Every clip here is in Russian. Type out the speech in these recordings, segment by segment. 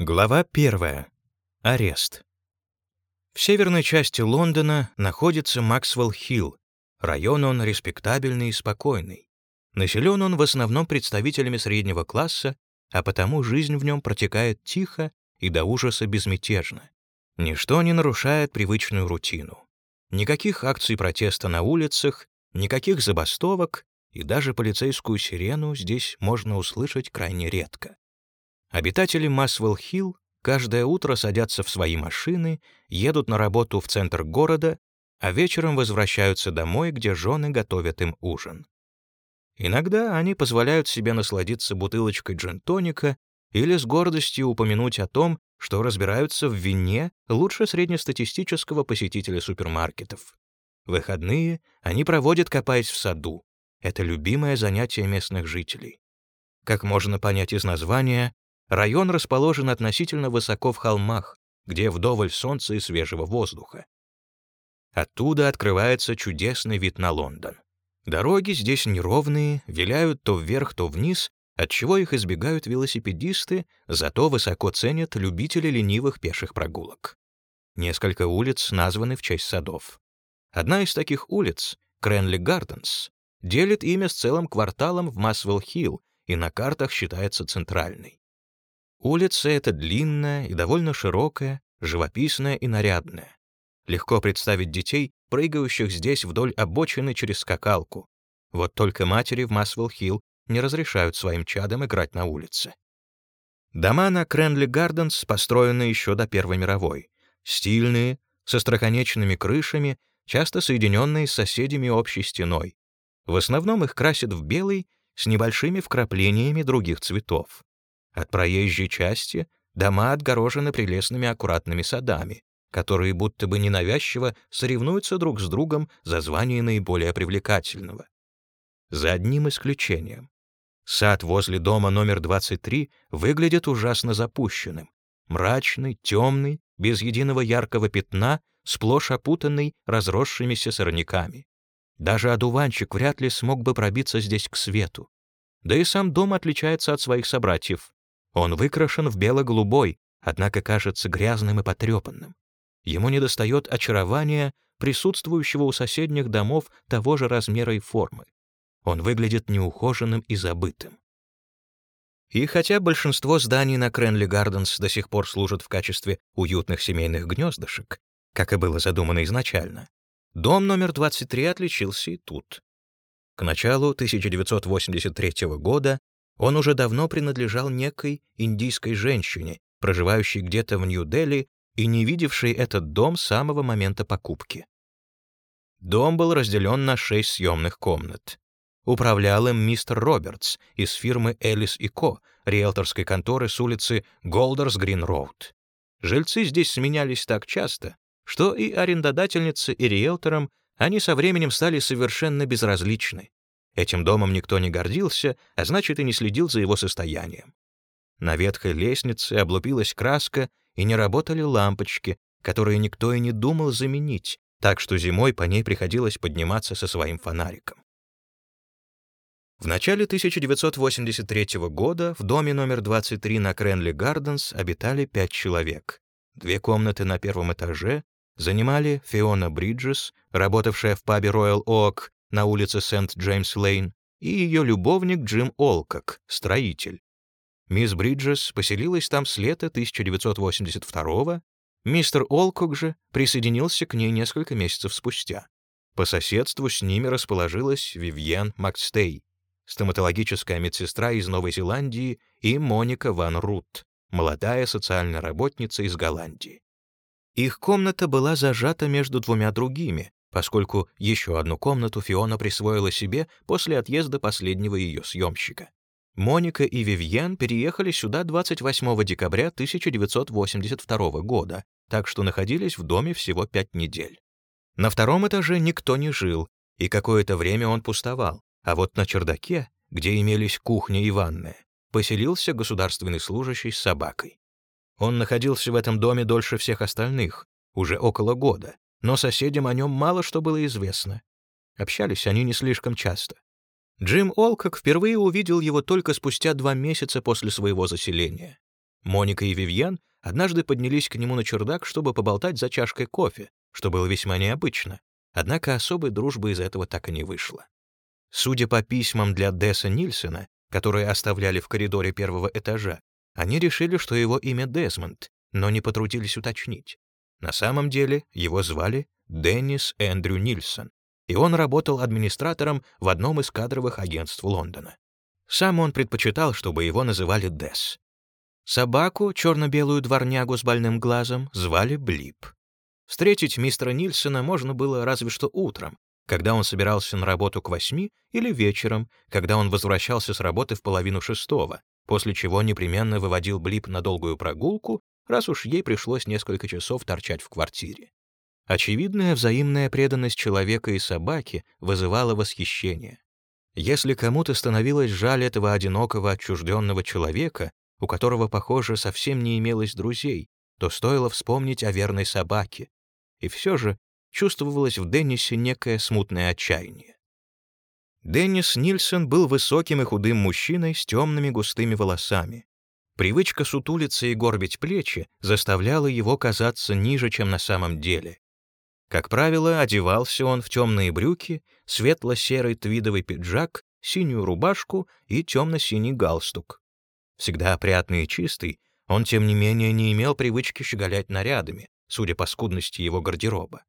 Глава 1. Арест. В северной части Лондона находится Максвелл-Хилл. Район он респектабельный и спокойный. Населен он в основном представителями среднего класса, а потому жизнь в нем протекает тихо и до ужаса безмятежно. Ничто не нарушает привычную рутину. Никаких акций протеста на улицах, никаких забастовок, и даже полицейскую сирену здесь можно услышать крайне редко. Обитатели Масвелл-Хилл каждое утро садятся в свои машины, едут на работу в центр города, а вечером возвращаются домой, где жены готовят им ужин. Иногда они позволяют себе насладиться бутылочкой джин-тоника или с гордостью упомянуть о том, что разбираются в вине лучше среднестатистического посетителя супермаркетов. Выходные они проводят, копаясь в саду. Это любимое занятие местных жителей. Как можно понять из названия, Район расположен относительно высоко в холмах, где вдоволь солнца и свежего воздуха. Оттуда открывается чудесный вид на Лондон. Дороги здесь неровные, виляют то вверх, то вниз, отчего их избегают велосипедисты, зато высоко ценят любители ленивых пеших прогулок. Несколько улиц названы в честь садов. Одна из таких улиц, Кренли Гарденс, делит имя с целым кварталом в Масвелл-Хилл и на картах считается центральной. Улица эта длинная и довольно широкая, живописная и нарядная. Легко представить детей, прыгающих здесь вдоль обочины через скакалку. Вот только матери в Масвелл-Хилл не разрешают своим чадам играть на улице. Дома на Кренли Гарденс построены еще до Первой мировой. Стильные, со строконечными крышами, часто соединенные с соседями общей стеной. В основном их красят в белый с небольшими вкраплениями других цветов. От проезжей части дома отгорожены прелестными аккуратными садами, которые будто бы ненавязчиво соревнуются друг с другом за звание наиболее привлекательного. За одним исключением. Сад возле дома номер 23 выглядит ужасно запущенным. Мрачный, темный, без единого яркого пятна, сплошь опутанный разросшимися сорняками. Даже одуванчик вряд ли смог бы пробиться здесь к свету. Да и сам дом отличается от своих собратьев. Он выкрашен в бело-голубой, однако кажется грязным и потрепанным. Ему недостает очарования, присутствующего у соседних домов того же размера и формы. Он выглядит неухоженным и забытым. И хотя большинство зданий на Кренли Гарденс до сих пор служат в качестве уютных семейных гнездышек, как и было задумано изначально, дом номер 23 отличился и тут. К началу 1983 года он уже давно принадлежал некой индийской женщине, проживающей где-то в Нью-Дели и не видевшей этот дом с самого момента покупки. Дом был разделен на шесть съемных комнат. Управлял им мистер Робертс из фирмы Элис и Ко, риэлторской конторы с улицы Голдерс Грин Роуд. Жильцы здесь сменялись так часто, что и арендодательнице, и риэлторам они со временем стали совершенно безразличны, Этим домом никто не гордился, а значит, и не следил за его состоянием. На ветхой лестнице облупилась краска, и не работали лампочки, которые никто и не думал заменить, так что зимой по ней приходилось подниматься со своим фонариком. В начале 1983 года в доме номер 23 на Кренли Гарденс обитали пять человек. Две комнаты на первом этаже занимали Фиона Бриджес, работавшая в пабе Royal Oak, на улице Сент-Джеймс-Лейн, и ее любовник Джим Олкок, строитель. Мисс Бриджес поселилась там с лета 1982 мистер Олкок же присоединился к ней несколько месяцев спустя. По соседству с ними расположилась Вивьен Макстей, стоматологическая медсестра из Новой Зеландии, и Моника Ван Рут, молодая социальная работница из Голландии. Их комната была зажата между двумя другими, поскольку еще одну комнату Фиона присвоила себе после отъезда последнего ее съемщика. Моника и Вивьен переехали сюда 28 декабря 1982 года, так что находились в доме всего пять недель. На втором этаже никто не жил, и какое-то время он пустовал, а вот на чердаке, где имелись кухня и ванная, поселился государственный служащий с собакой. Он находился в этом доме дольше всех остальных, уже около года, но соседям о нем мало что было известно. Общались они не слишком часто. Джим Олкок впервые увидел его только спустя два месяца после своего заселения. Моника и Вивьен однажды поднялись к нему на чердак, чтобы поболтать за чашкой кофе, что было весьма необычно. Однако особой дружбы из этого так и не вышло. Судя по письмам для Десса Нильсена, которые оставляли в коридоре первого этажа, они решили, что его имя Десмонд, но не потрудились уточнить. На самом деле его звали Деннис Эндрю Нильсон, и он работал администратором в одном из кадровых агентств Лондона. Сам он предпочитал, чтобы его называли Дес. Собаку, черно-белую дворнягу с больным глазом, звали Блип. Встретить мистера Нильсона можно было разве что утром, когда он собирался на работу к восьми, или вечером, когда он возвращался с работы в половину шестого, после чего непременно выводил Блип на долгую прогулку, раз уж ей пришлось несколько часов торчать в квартире. Очевидная взаимная преданность человека и собаки вызывала восхищение. Если кому-то становилось жаль этого одинокого, отчужденного человека, у которого, похоже, совсем не имелось друзей, то стоило вспомнить о верной собаке. И все же чувствовалось в Деннисе некое смутное отчаяние. Деннис Нильсон был высоким и худым мужчиной с темными густыми волосами. Привычка сутулиться и горбить плечи заставляла его казаться ниже, чем на самом деле. Как правило, одевался он в темные брюки, светло-серый твидовый пиджак, синюю рубашку и темно-синий галстук. Всегда опрятный и чистый, он, тем не менее, не имел привычки щеголять нарядами, судя по скудности его гардероба.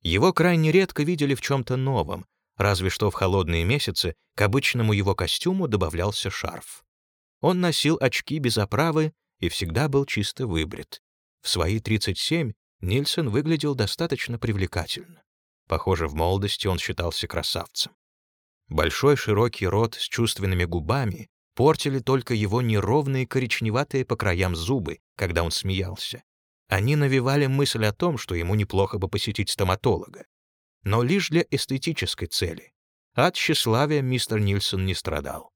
Его крайне редко видели в чем-то новом, разве что в холодные месяцы к обычному его костюму добавлялся шарф. Он носил очки без оправы и всегда был чисто выбрит. В свои 37 Нильсон выглядел достаточно привлекательно. Похоже, в молодости он считался красавцем. Большой широкий рот с чувственными губами портили только его неровные коричневатые по краям зубы, когда он смеялся. Они навевали мысль о том, что ему неплохо бы посетить стоматолога. Но лишь для эстетической цели. От тщеславия мистер Нильсон не страдал.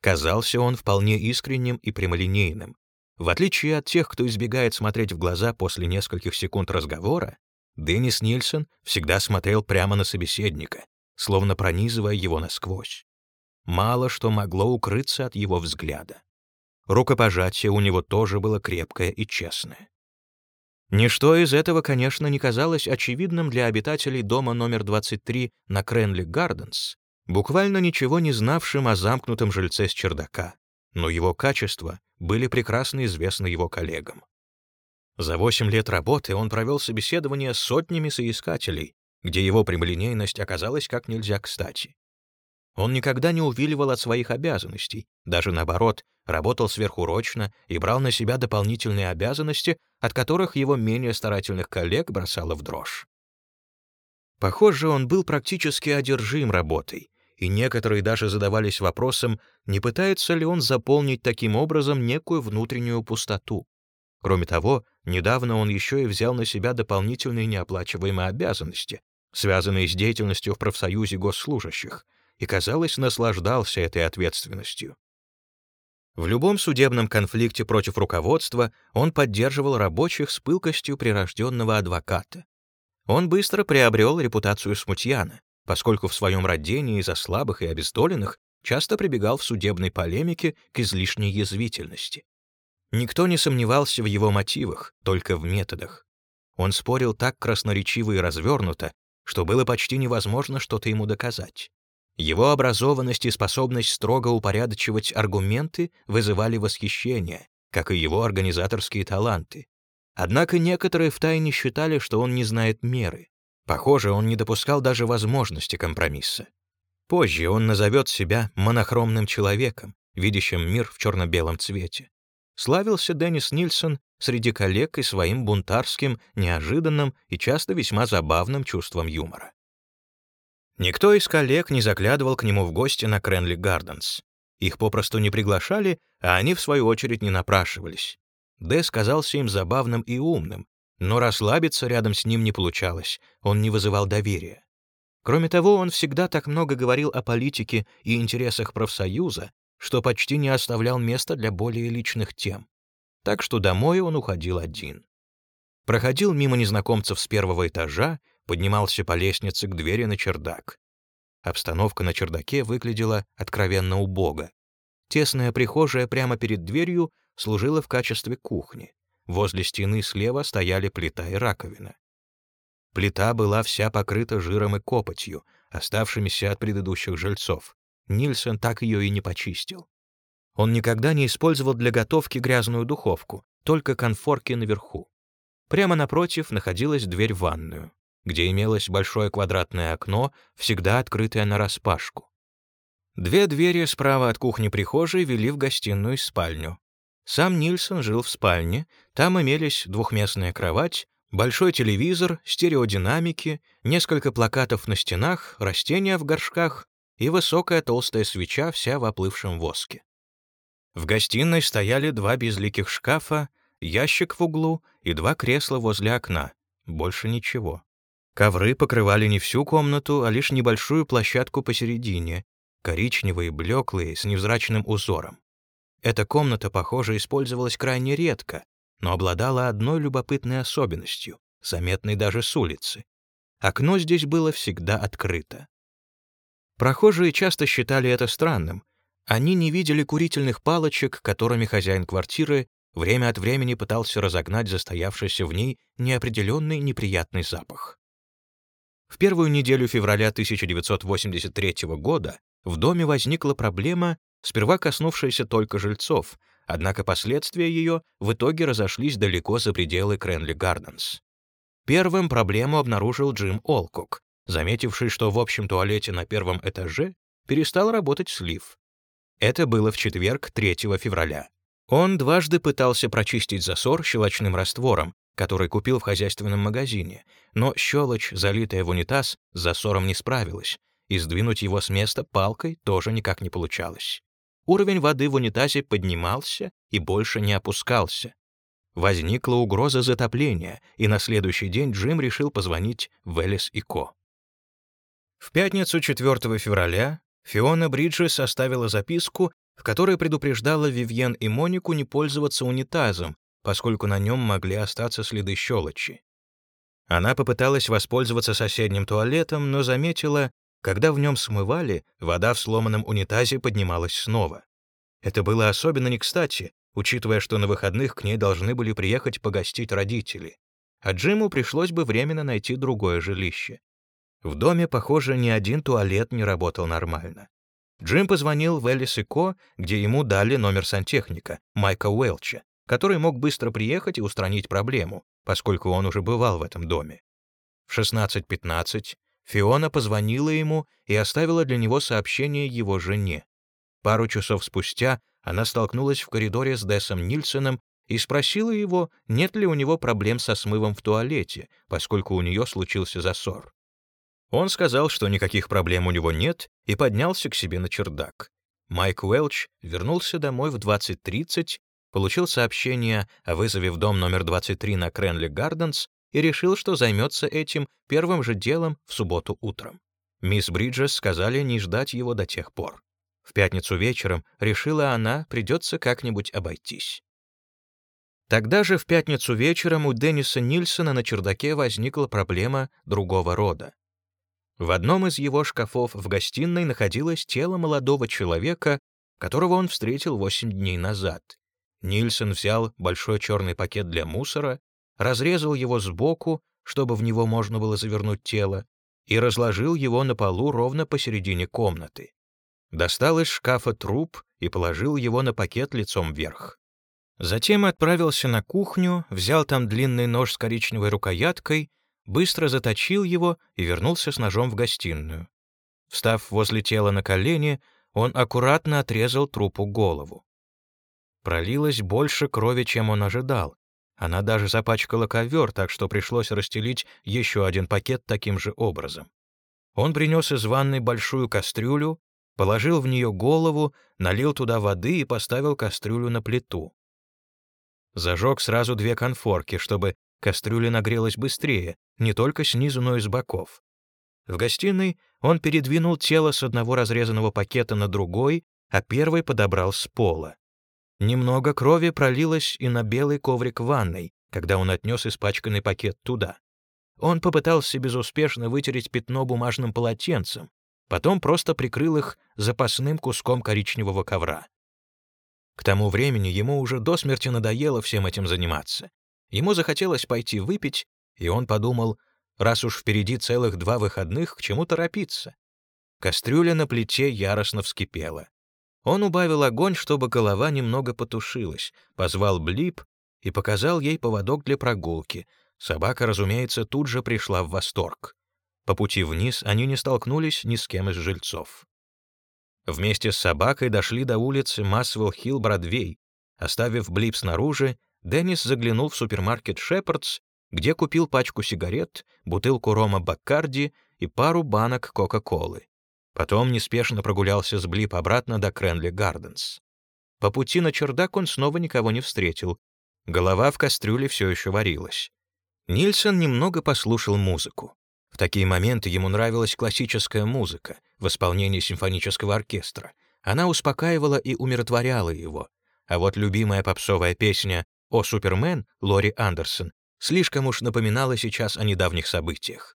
Казался он вполне искренним и прямолинейным, в отличие от тех, кто избегает смотреть в глаза после нескольких секунд разговора, Деннис Нильсон всегда смотрел прямо на собеседника, словно пронизывая его насквозь. Мало что могло укрыться от его взгляда. Рукопожатие у него тоже было крепкое и честное. Ничто из этого, конечно, не казалось очевидным для обитателей дома номер 23 на Кренли Гарденс, буквально ничего не знавшим о замкнутом жильце с чердака но его качества были прекрасно известны его коллегам. За 8 лет работы он провел собеседование с сотнями соискателей, где его прямолинейность оказалась как нельзя кстати. Он никогда не увиливал от своих обязанностей, даже наоборот, работал сверхурочно и брал на себя дополнительные обязанности, от которых его менее старательных коллег бросало в дрожь. Похоже, он был практически одержим работой, и некоторые даже задавались вопросом, не пытается ли он заполнить таким образом некую внутреннюю пустоту. Кроме того, недавно он еще и взял на себя дополнительные неоплачиваемые обязанности, связанные с деятельностью в профсоюзе госслужащих, и, казалось, наслаждался этой ответственностью. В любом судебном конфликте против руководства он поддерживал рабочих с пылкостью прирожденного адвоката. Он быстро приобрел репутацию смутьяна, поскольку в своем родении из-за слабых и обездоленных часто прибегал в судебной полемике к излишней язвительности. Никто не сомневался в его мотивах, только в методах. Он спорил так красноречиво и развернуто, что было почти невозможно что-то ему доказать. Его образованность и способность строго упорядочивать аргументы вызывали восхищение, как и его организаторские таланты. Однако некоторые втайне считали, что он не знает меры. Похоже, он не допускал даже возможности компромисса. Позже он назовет себя монохромным человеком, видящим мир в черно-белом цвете. Славился Деннис Нильсон среди коллег и своим бунтарским, неожиданным и часто весьма забавным чувством юмора. Никто из коллег не заглядывал к нему в гости на Кренли Гарденс. Их попросту не приглашали, а они, в свою очередь, не напрашивались. Дэс казался им забавным и умным, но расслабиться рядом с ним не получалось, он не вызывал доверия. Кроме того, он всегда так много говорил о политике и интересах профсоюза, что почти не оставлял места для более личных тем. Так что домой он уходил один. Проходил мимо незнакомцев с первого этажа, поднимался по лестнице к двери на чердак. Обстановка на чердаке выглядела откровенно убого. Тесная прихожая прямо перед дверью служила в качестве кухни. Возле стены слева стояли плита и раковина. Плита была вся покрыта жиром и копотью, оставшимися от предыдущих жильцов. Нильсон так ее и не почистил. Он никогда не использовал для готовки грязную духовку, только конфорки наверху. Прямо напротив находилась дверь в ванную, где имелось большое квадратное окно, всегда открытое нараспашку. Две двери справа от кухни-прихожей вели в гостиную и спальню. Сам Нильсон жил в спальне, там имелись двухместная кровать, большой телевизор, стереодинамики, несколько плакатов на стенах, растения в горшках и высокая толстая свеча, вся в оплывшем воске. В гостиной стояли два безликих шкафа, ящик в углу и два кресла возле окна. Больше ничего. Ковры покрывали не всю комнату, а лишь небольшую площадку посередине, коричневые, блеклые, с невзрачным узором. Эта комната, похоже, использовалась крайне редко, но обладала одной любопытной особенностью, заметной даже с улицы. Окно здесь было всегда открыто. Прохожие часто считали это странным. Они не видели курительных палочек, которыми хозяин квартиры время от времени пытался разогнать застоявшийся в ней неопределенный неприятный запах. В первую неделю февраля 1983 года в доме возникла проблема, сперва коснувшаяся только жильцов, однако последствия ее в итоге разошлись далеко за пределы Кренли Гарденс. Первым проблему обнаружил Джим Олкок, заметивший, что в общем туалете на первом этаже перестал работать слив. Это было в четверг, 3 февраля. Он дважды пытался прочистить засор щелочным раствором, который купил в хозяйственном магазине, но щелочь, залитая в унитаз, с засором не справилась, и сдвинуть его с места палкой тоже никак не получалось. Уровень воды в унитазе поднимался и больше не опускался. Возникла угроза затопления, и на следующий день Джим решил позвонить в Элис и Ко. В пятницу 4 февраля Фиона Бриджес составила записку, в которой предупреждала Вивьен и Монику не пользоваться унитазом, поскольку на нем могли остаться следы щелочи. Она попыталась воспользоваться соседним туалетом, но заметила, когда в нем смывали, вода в сломанном унитазе поднималась снова. Это было особенно не кстати, учитывая, что на выходных к ней должны были приехать погостить родители, а Джиму пришлось бы временно найти другое жилище. В доме, похоже, ни один туалет не работал нормально. Джим позвонил в Элис и Ко, где ему дали номер сантехника, Майка Уэлча, который мог быстро приехать и устранить проблему, поскольку он уже бывал в этом доме. В 16.15 Фиона позвонила ему и оставила для него сообщение его жене. Пару часов спустя она столкнулась в коридоре с Дессом Нильсоном и спросила его, нет ли у него проблем со смывом в туалете, поскольку у нее случился засор. Он сказал, что никаких проблем у него нет, и поднялся к себе на чердак. Майк Уэлч вернулся домой в 20.30, получил сообщение о вызове в дом номер 23 на Кренли Гарденс и решил, что займется этим первым же делом в субботу утром. Мисс Бриджес сказали не ждать его до тех пор. В пятницу вечером, решила она, придется как-нибудь обойтись. Тогда же в пятницу вечером у Денниса Нильсона на чердаке возникла проблема другого рода. В одном из его шкафов в гостиной находилось тело молодого человека, которого он встретил восемь дней назад. Нильсон взял большой черный пакет для мусора разрезал его сбоку, чтобы в него можно было завернуть тело, и разложил его на полу ровно посередине комнаты. Достал из шкафа труп и положил его на пакет лицом вверх. Затем отправился на кухню, взял там длинный нож с коричневой рукояткой, быстро заточил его и вернулся с ножом в гостиную. Встав возле тела на колени, он аккуратно отрезал трупу голову. Пролилось больше крови, чем он ожидал, она даже запачкала ковер, так что пришлось расстелить еще один пакет таким же образом. Он принес из ванной большую кастрюлю, положил в нее голову, налил туда воды и поставил кастрюлю на плиту. Зажег сразу две конфорки, чтобы кастрюля нагрелась быстрее, не только снизу, но и с боков. В гостиной он передвинул тело с одного разрезанного пакета на другой, а первый подобрал с пола. Немного крови пролилось и на белый коврик ванной, когда он отнес испачканный пакет туда. Он попытался безуспешно вытереть пятно бумажным полотенцем, потом просто прикрыл их запасным куском коричневого ковра. К тому времени ему уже до смерти надоело всем этим заниматься. Ему захотелось пойти выпить, и он подумал, раз уж впереди целых два выходных, к чему торопиться. Кастрюля на плите яростно вскипела. Он убавил огонь, чтобы голова немного потушилась, позвал Блип и показал ей поводок для прогулки. Собака, разумеется, тут же пришла в восторг. По пути вниз они не столкнулись ни с кем из жильцов. Вместе с собакой дошли до улицы Масвелл-Хилл-Бродвей. Оставив Блип снаружи, Деннис заглянул в супермаркет «Шепардс», где купил пачку сигарет, бутылку рома Баккарди и пару банок Кока-Колы. Потом неспешно прогулялся с Блип обратно до Кренли Гарденс. По пути на чердак он снова никого не встретил. Голова в кастрюле все еще варилась. Нильсон немного послушал музыку. В такие моменты ему нравилась классическая музыка в исполнении симфонического оркестра. Она успокаивала и умиротворяла его. А вот любимая попсовая песня «О, Супермен» Лори Андерсон слишком уж напоминала сейчас о недавних событиях.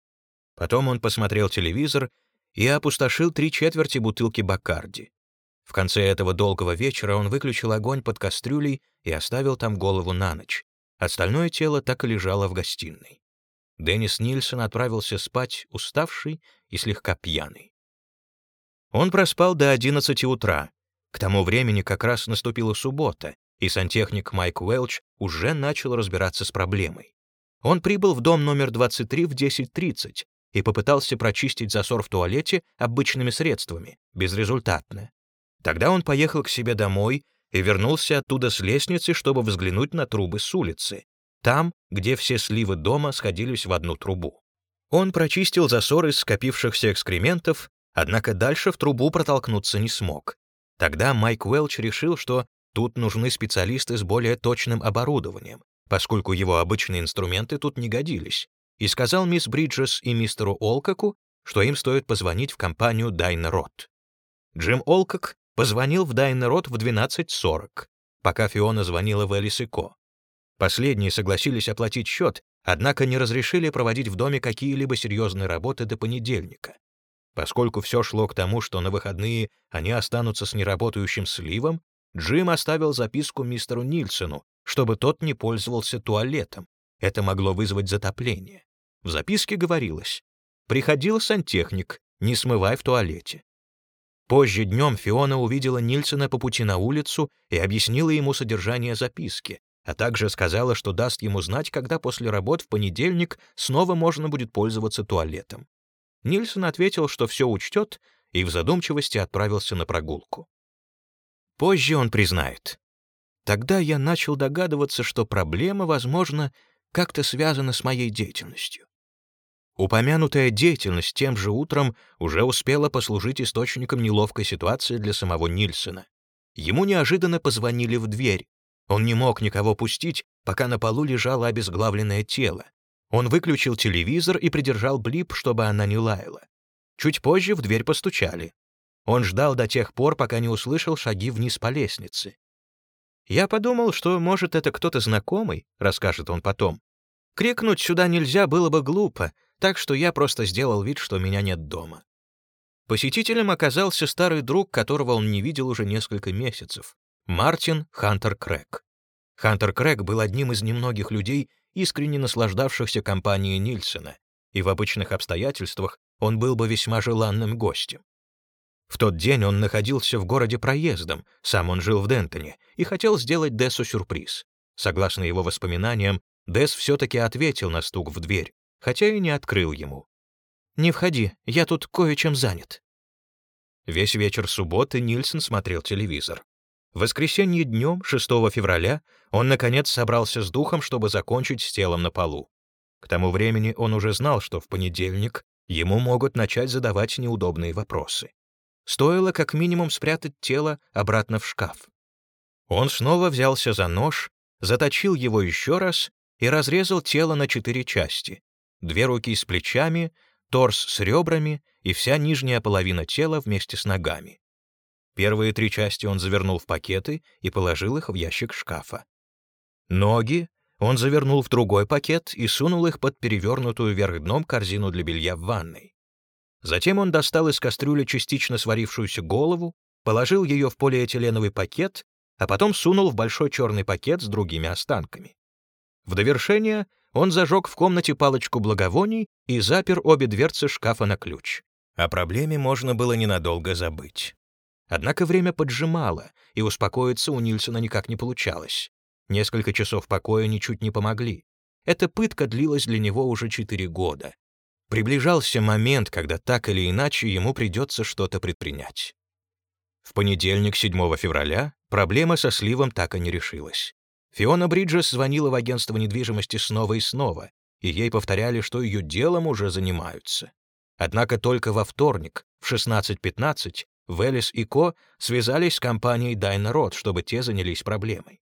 Потом он посмотрел телевизор и опустошил три четверти бутылки Бакарди. В конце этого долгого вечера он выключил огонь под кастрюлей и оставил там голову на ночь. Остальное тело так и лежало в гостиной. Деннис Нильсон отправился спать, уставший и слегка пьяный. Он проспал до 11 утра. К тому времени как раз наступила суббота, и сантехник Майк Уэлч уже начал разбираться с проблемой. Он прибыл в дом номер 23 в 10.30 и попытался прочистить засор в туалете обычными средствами, безрезультатно. Тогда он поехал к себе домой и вернулся оттуда с лестницы, чтобы взглянуть на трубы с улицы, там, где все сливы дома сходились в одну трубу. Он прочистил засор из скопившихся экскрементов, однако дальше в трубу протолкнуться не смог. Тогда Майк Уэлч решил, что тут нужны специалисты с более точным оборудованием, поскольку его обычные инструменты тут не годились, и сказал мисс Бриджес и мистеру Олкоку, что им стоит позвонить в компанию Дайнерот. Джим Олкок позвонил в Дайнерот в 12.40, пока Фиона звонила в Элис и Ко. Последние согласились оплатить счет, однако не разрешили проводить в доме какие-либо серьезные работы до понедельника. Поскольку все шло к тому, что на выходные они останутся с неработающим сливом, Джим оставил записку мистеру Нильсону, чтобы тот не пользовался туалетом. Это могло вызвать затопление. В записке говорилось «Приходил сантехник, не смывай в туалете». Позже днем Фиона увидела Нильсона по пути на улицу и объяснила ему содержание записки, а также сказала, что даст ему знать, когда после работ в понедельник снова можно будет пользоваться туалетом. Нильсон ответил, что все учтет, и в задумчивости отправился на прогулку. Позже он признает. Тогда я начал догадываться, что проблема, возможно, как-то связана с моей деятельностью. Упомянутая деятельность тем же утром уже успела послужить источником неловкой ситуации для самого Нильсона. Ему неожиданно позвонили в дверь. Он не мог никого пустить, пока на полу лежало обезглавленное тело. Он выключил телевизор и придержал Блип, чтобы она не лаяла. Чуть позже в дверь постучали. Он ждал до тех пор, пока не услышал шаги вниз по лестнице. «Я подумал, что, может, это кто-то знакомый», — расскажет он потом. «Крикнуть сюда нельзя было бы глупо, так что я просто сделал вид, что меня нет дома». Посетителем оказался старый друг, которого он не видел уже несколько месяцев — Мартин Хантер Крэг. Хантер Крэг был одним из немногих людей, искренне наслаждавшихся компанией Нильсона, и в обычных обстоятельствах он был бы весьма желанным гостем. В тот день он находился в городе проездом, сам он жил в Дентоне, и хотел сделать Дессу сюрприз. Согласно его воспоминаниям, Десс все-таки ответил на стук в дверь, хотя и не открыл ему. «Не входи, я тут кое-чем занят». Весь вечер субботы Нильсон смотрел телевизор. В воскресенье днем, 6 февраля, он, наконец, собрался с духом, чтобы закончить с телом на полу. К тому времени он уже знал, что в понедельник ему могут начать задавать неудобные вопросы. Стоило как минимум спрятать тело обратно в шкаф. Он снова взялся за нож, заточил его еще раз и разрезал тело на четыре части. Две руки с плечами, торс с ребрами и вся нижняя половина тела вместе с ногами. Первые три части он завернул в пакеты и положил их в ящик шкафа. Ноги он завернул в другой пакет и сунул их под перевернутую вверх дном корзину для белья в ванной. Затем он достал из кастрюли частично сварившуюся голову, положил ее в полиэтиленовый пакет, а потом сунул в большой черный пакет с другими останками. В довершение он зажег в комнате палочку благовоний и запер обе дверцы шкафа на ключ. О проблеме можно было ненадолго забыть. Однако время поджимало, и успокоиться у Нильсона никак не получалось. Несколько часов покоя ничуть не помогли. Эта пытка длилась для него уже четыре года. Приближался момент, когда так или иначе ему придется что-то предпринять. В понедельник, 7 февраля, проблема со сливом так и не решилась. Фиона Бриджес звонила в агентство недвижимости снова и снова, и ей повторяли, что ее делом уже занимаются. Однако только во вторник, в 16.15, Велес и Ко связались с компанией Дайнарод, чтобы те занялись проблемой.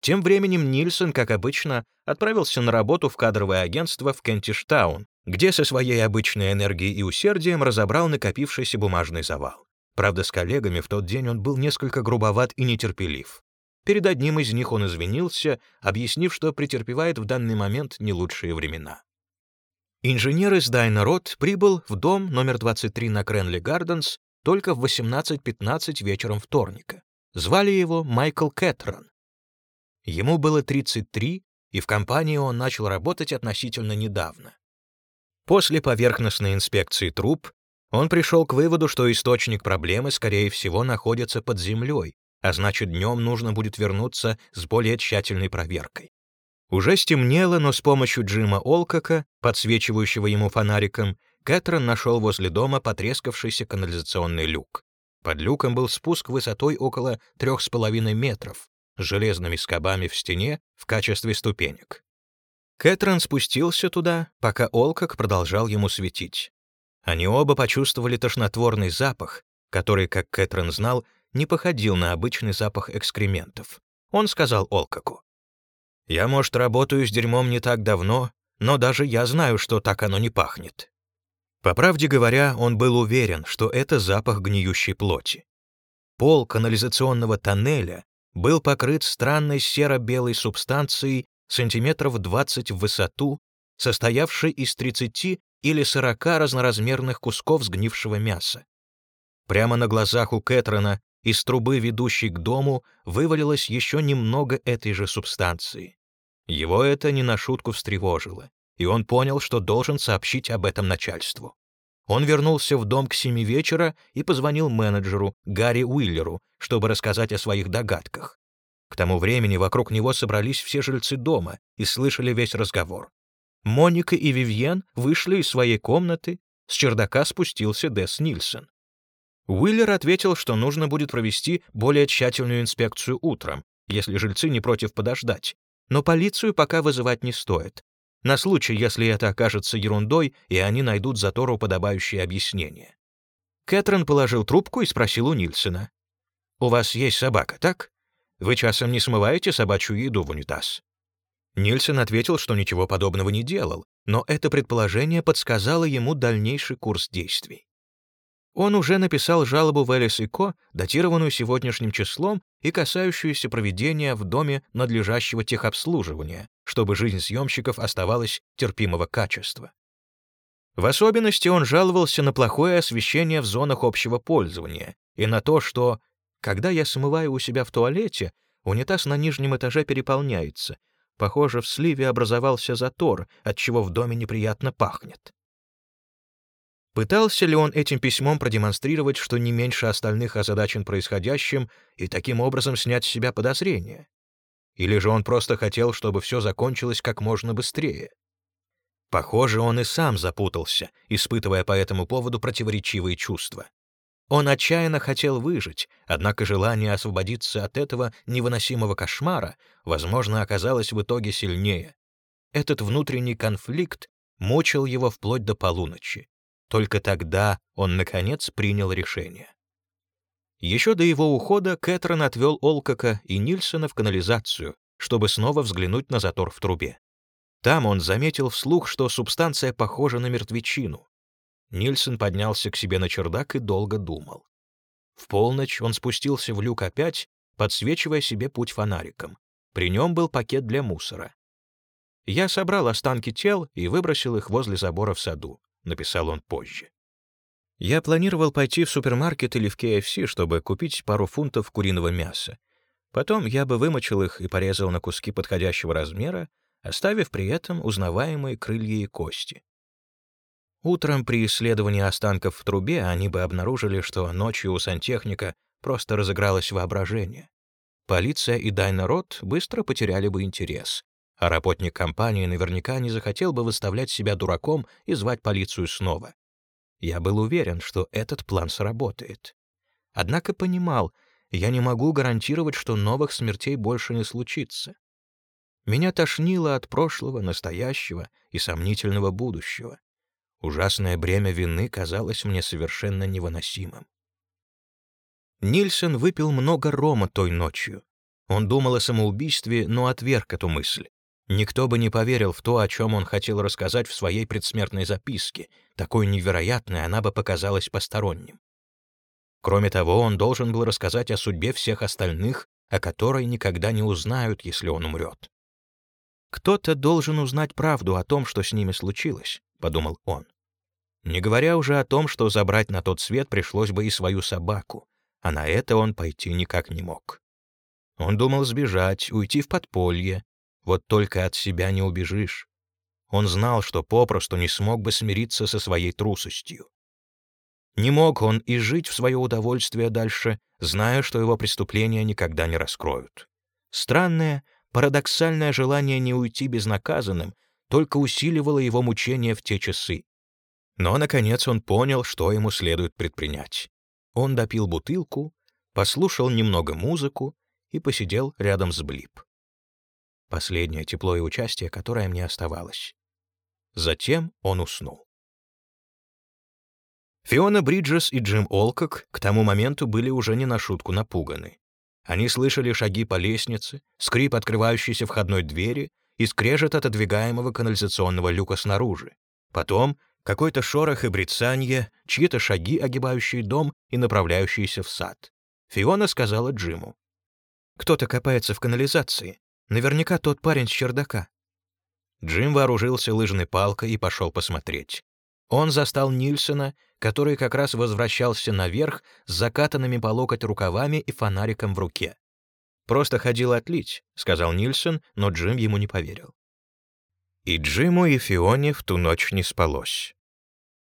Тем временем Нильсон, как обычно, отправился на работу в кадровое агентство в Кентиштаун, где со своей обычной энергией и усердием разобрал накопившийся бумажный завал. Правда, с коллегами в тот день он был несколько грубоват и нетерпелив. Перед одним из них он извинился, объяснив, что претерпевает в данный момент не лучшие времена. Инженер из Дайнерот прибыл в дом номер 23 на Кренли Гарденс только в 18.15 вечером вторника. Звали его Майкл Кэтрон. Ему было 33, и в компании он начал работать относительно недавно. После поверхностной инспекции труб он пришел к выводу, что источник проблемы, скорее всего, находится под землей, а значит, днем нужно будет вернуться с более тщательной проверкой. Уже стемнело, но с помощью Джима Олкока, подсвечивающего ему фонариком, Кэтрон нашел возле дома потрескавшийся канализационный люк. Под люком был спуск высотой около 3,5 метров, с железными скобами в стене в качестве ступенек. Кэтрон спустился туда, пока Олкок продолжал ему светить. Они оба почувствовали тошнотворный запах, который, как Кэтрон знал, не походил на обычный запах экскрементов. Он сказал Олкаку. «Я, может, работаю с дерьмом не так давно, но даже я знаю, что так оно не пахнет». По правде говоря, он был уверен, что это запах гниющей плоти. Пол канализационного тоннеля был покрыт странной серо-белой субстанцией сантиметров 20 в высоту, состоявшей из 30 или сорока разноразмерных кусков сгнившего мяса. Прямо на глазах у Кэтрона из трубы, ведущей к дому, вывалилось еще немного этой же субстанции. Его это не на шутку встревожило, и он понял, что должен сообщить об этом начальству. Он вернулся в дом к семи вечера и позвонил менеджеру Гарри Уиллеру, чтобы рассказать о своих догадках. К тому времени вокруг него собрались все жильцы дома и слышали весь разговор. Моника и Вивьен вышли из своей комнаты, с чердака спустился Дес Нильсон. Уиллер ответил, что нужно будет провести более тщательную инспекцию утром, если жильцы не против подождать, но полицию пока вызывать не стоит, на случай, если это окажется ерундой, и они найдут затору подобающее объяснение. Кэтрон положил трубку и спросил у Нильсона. «У вас есть собака, так? Вы часом не смываете собачью еду в унитаз?» Нильсон ответил, что ничего подобного не делал, но это предположение подсказало ему дальнейший курс действий. Он уже написал жалобу в Элис и Ко, датированную сегодняшним числом и касающуюся проведения в доме надлежащего техобслуживания, чтобы жизнь съемщиков оставалась терпимого качества. В особенности он жаловался на плохое освещение в зонах общего пользования и на то, что, когда я смываю у себя в туалете, унитаз на нижнем этаже переполняется, Похоже, в сливе образовался затор, от чего в доме неприятно пахнет. Пытался ли он этим письмом продемонстрировать, что не меньше остальных озадачен происходящим и таким образом снять с себя подозрения? Или же он просто хотел, чтобы все закончилось как можно быстрее? Похоже, он и сам запутался, испытывая по этому поводу противоречивые чувства. Он отчаянно хотел выжить, однако желание освободиться от этого невыносимого кошмара, возможно, оказалось в итоге сильнее. Этот внутренний конфликт мучил его вплоть до полуночи. Только тогда он, наконец, принял решение. Еще до его ухода Кэтрон отвел Олкока и Нильсона в канализацию, чтобы снова взглянуть на затор в трубе. Там он заметил вслух, что субстанция похожа на мертвечину. Нильсон поднялся к себе на чердак и долго думал. В полночь он спустился в люк опять, подсвечивая себе путь фонариком. При нем был пакет для мусора. «Я собрал останки тел и выбросил их возле забора в саду», — написал он позже. «Я планировал пойти в супермаркет или в KFC, чтобы купить пару фунтов куриного мяса. Потом я бы вымочил их и порезал на куски подходящего размера, оставив при этом узнаваемые крылья и кости. Утром при исследовании останков в трубе они бы обнаружили, что ночью у сантехника просто разыгралось воображение. Полиция и Дайна-Рот быстро потеряли бы интерес, а работник компании наверняка не захотел бы выставлять себя дураком и звать полицию снова. Я был уверен, что этот план сработает. Однако понимал, я не могу гарантировать, что новых смертей больше не случится. Меня тошнило от прошлого, настоящего и сомнительного будущего. Ужасное бремя вины казалось мне совершенно невыносимым. Нильсон выпил много рома той ночью. Он думал о самоубийстве, но отверг эту мысль. Никто бы не поверил в то, о чем он хотел рассказать в своей предсмертной записке. Такой невероятной она бы показалась посторонним. Кроме того, он должен был рассказать о судьбе всех остальных, о которой никогда не узнают, если он умрет. «Кто-то должен узнать правду о том, что с ними случилось», — подумал он. Не говоря уже о том, что забрать на тот свет пришлось бы и свою собаку, а на это он пойти никак не мог. Он думал сбежать, уйти в подполье. Вот только от себя не убежишь. Он знал, что попросту не смог бы смириться со своей трусостью. Не мог он и жить в свое удовольствие дальше, зная, что его преступления никогда не раскроют. Странное, парадоксальное желание не уйти безнаказанным только усиливало его мучения в те часы. Но, наконец, он понял, что ему следует предпринять. Он допил бутылку, послушал немного музыку и посидел рядом с Блип. Последнее тепло и участие, которое мне оставалось. Затем он уснул. Фиона Бриджес и Джим Олкок к тому моменту были уже не на шутку напуганы. Они слышали шаги по лестнице, скрип открывающейся входной двери и скрежет отодвигаемого канализационного люка снаружи. Потом какой-то шорох и брецанье, чьи-то шаги, огибающие дом и направляющиеся в сад. Фиона сказала Джиму. «Кто-то копается в канализации. Наверняка тот парень с чердака». Джим вооружился лыжной палкой и пошел посмотреть. Он застал Нильсона, который как раз возвращался наверх с закатанными по локоть рукавами и фонариком в руке. «Просто ходил отлить», — сказал Нильсон, но Джим ему не поверил. И Джиму и Фионе в ту ночь не спалось.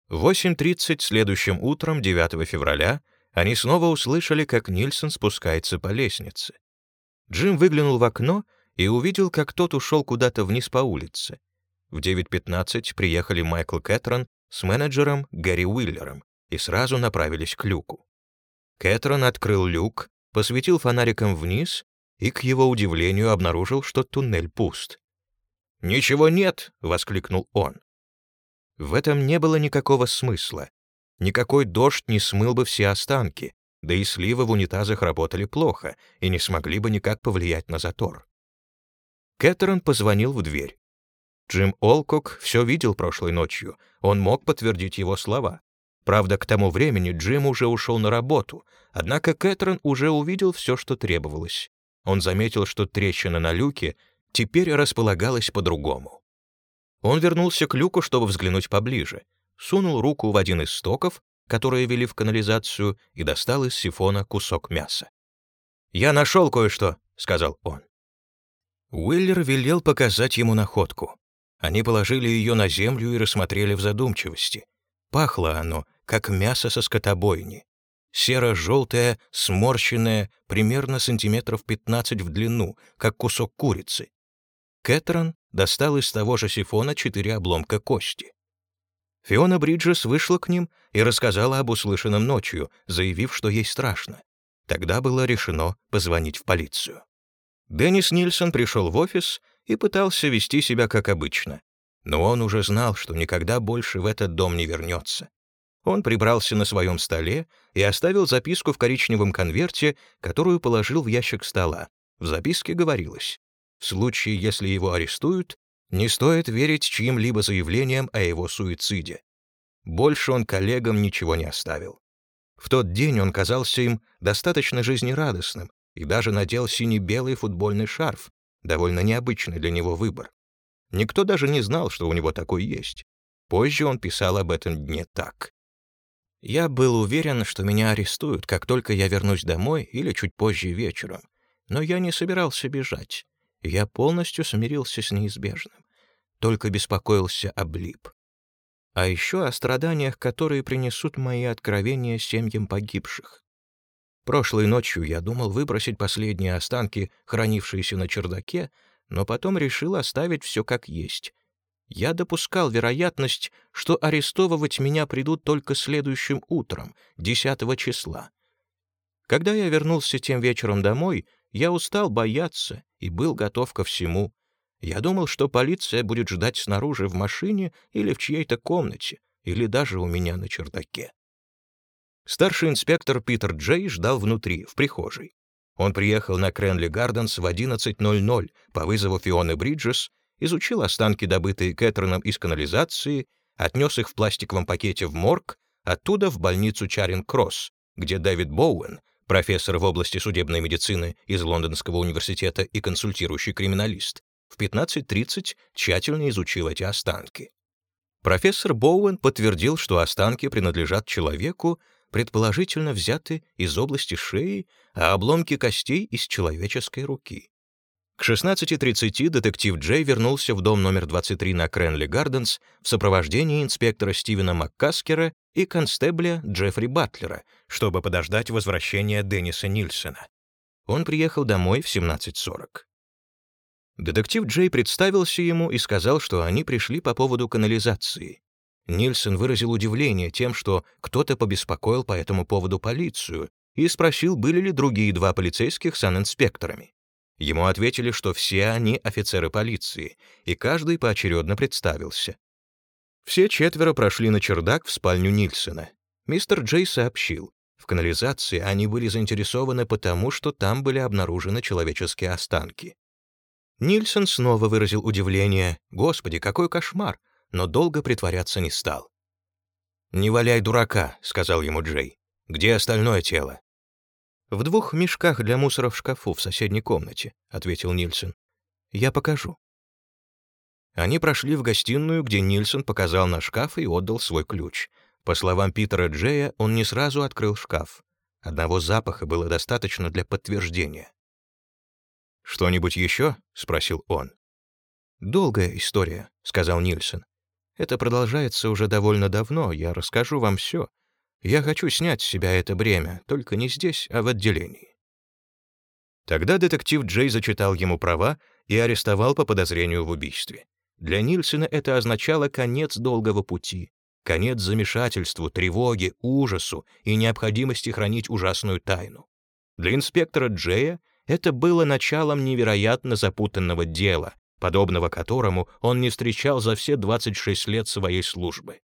В 8.30 следующим утром, 9 февраля, они снова услышали, как Нильсон спускается по лестнице. Джим выглянул в окно и увидел, как тот ушел куда-то вниз по улице. В 9.15 приехали Майкл Кэтрон с менеджером Гэри Уиллером и сразу направились к люку. Кэтрон открыл люк, посветил фонариком вниз и, к его удивлению, обнаружил, что туннель пуст. «Ничего нет!» — воскликнул он. В этом не было никакого смысла. Никакой дождь не смыл бы все останки, да и сливы в унитазах работали плохо и не смогли бы никак повлиять на затор. Кэтерон позвонил в дверь. Джим Олкок все видел прошлой ночью, он мог подтвердить его слова. Правда, к тому времени Джим уже ушел на работу, однако Кэтрон уже увидел все, что требовалось. Он заметил, что трещина на люке теперь располагалась по-другому. Он вернулся к люку, чтобы взглянуть поближе, сунул руку в один из стоков, которые вели в канализацию, и достал из сифона кусок мяса. «Я нашел кое-что», — сказал он. Уиллер велел показать ему находку. Они положили ее на землю и рассмотрели в задумчивости. Пахло оно, как мясо со скотобойни. Серо-желтое, сморщенное, примерно сантиметров 15 в длину, как кусок курицы. Кэтрон достал из того же сифона четыре обломка кости. Фиона Бриджес вышла к ним и рассказала об услышанном ночью, заявив, что ей страшно. Тогда было решено позвонить в полицию. Деннис Нильсон пришел в офис и пытался вести себя как обычно. Но он уже знал, что никогда больше в этот дом не вернется. Он прибрался на своем столе и оставил записку в коричневом конверте, которую положил в ящик стола. В записке говорилось в случае, если его арестуют, не стоит верить чьим-либо заявлениям о его суициде. Больше он коллегам ничего не оставил. В тот день он казался им достаточно жизнерадостным и даже надел синий-белый футбольный шарф, довольно необычный для него выбор. Никто даже не знал, что у него такой есть. Позже он писал об этом дне так. «Я был уверен, что меня арестуют, как только я вернусь домой или чуть позже вечером. Но я не собирался бежать. Я полностью смирился с неизбежным. Только беспокоился об Лип. А еще о страданиях, которые принесут мои откровения семьям погибших. Прошлой ночью я думал выбросить последние останки, хранившиеся на чердаке, но потом решил оставить все как есть. Я допускал вероятность, что арестовывать меня придут только следующим утром, 10 числа. Когда я вернулся тем вечером домой, я устал бояться и был готов ко всему. Я думал, что полиция будет ждать снаружи в машине или в чьей-то комнате, или даже у меня на чердаке. Старший инспектор Питер Джей ждал внутри, в прихожей. Он приехал на Кренли Гарденс в 11.00 по вызову Фионы Бриджес, изучил останки, добытые Кэтроном из канализации, отнес их в пластиковом пакете в морг, оттуда в больницу Чаринг-Кросс, где Дэвид Боуэн, профессор в области судебной медицины из Лондонского университета и консультирующий криминалист, в 15.30 тщательно изучил эти останки. Профессор Боуэн подтвердил, что останки принадлежат человеку, предположительно взяты из области шеи, а обломки костей — из человеческой руки. К 16.30 детектив Джей вернулся в дом номер 23 на Кренли Гарденс в сопровождении инспектора Стивена Маккаскера и констебля Джеффри Батлера, чтобы подождать возвращения Денниса Нильсона. Он приехал домой в 17.40. Детектив Джей представился ему и сказал, что они пришли по поводу канализации. Нильсон выразил удивление тем, что кто-то побеспокоил по этому поводу полицию, и спросил, были ли другие два полицейских санинспекторами. Ему ответили, что все они офицеры полиции, и каждый поочередно представился. Все четверо прошли на чердак в спальню Нильсона. Мистер Джей сообщил, в канализации они были заинтересованы потому, что там были обнаружены человеческие останки. Нильсон снова выразил удивление. «Господи, какой кошмар!» Но долго притворяться не стал. «Не валяй дурака», — сказал ему Джей. «Где остальное тело?» «В двух мешках для мусора в шкафу в соседней комнате», — ответил Нильсон. «Я покажу». Они прошли в гостиную, где Нильсон показал на шкаф и отдал свой ключ. По словам Питера Джея, он не сразу открыл шкаф. Одного запаха было достаточно для подтверждения. «Что-нибудь еще?» — спросил он. «Долгая история», — сказал Нильсон. Это продолжается уже довольно давно, я расскажу вам все. Я хочу снять с себя это бремя, только не здесь, а в отделении». Тогда детектив Джей зачитал ему права и арестовал по подозрению в убийстве. Для Нильсена это означало конец долгого пути, конец замешательству, тревоге, ужасу и необходимости хранить ужасную тайну. Для инспектора Джея это было началом невероятно запутанного дела, подобного которому он не встречал за все 26 лет своей службы.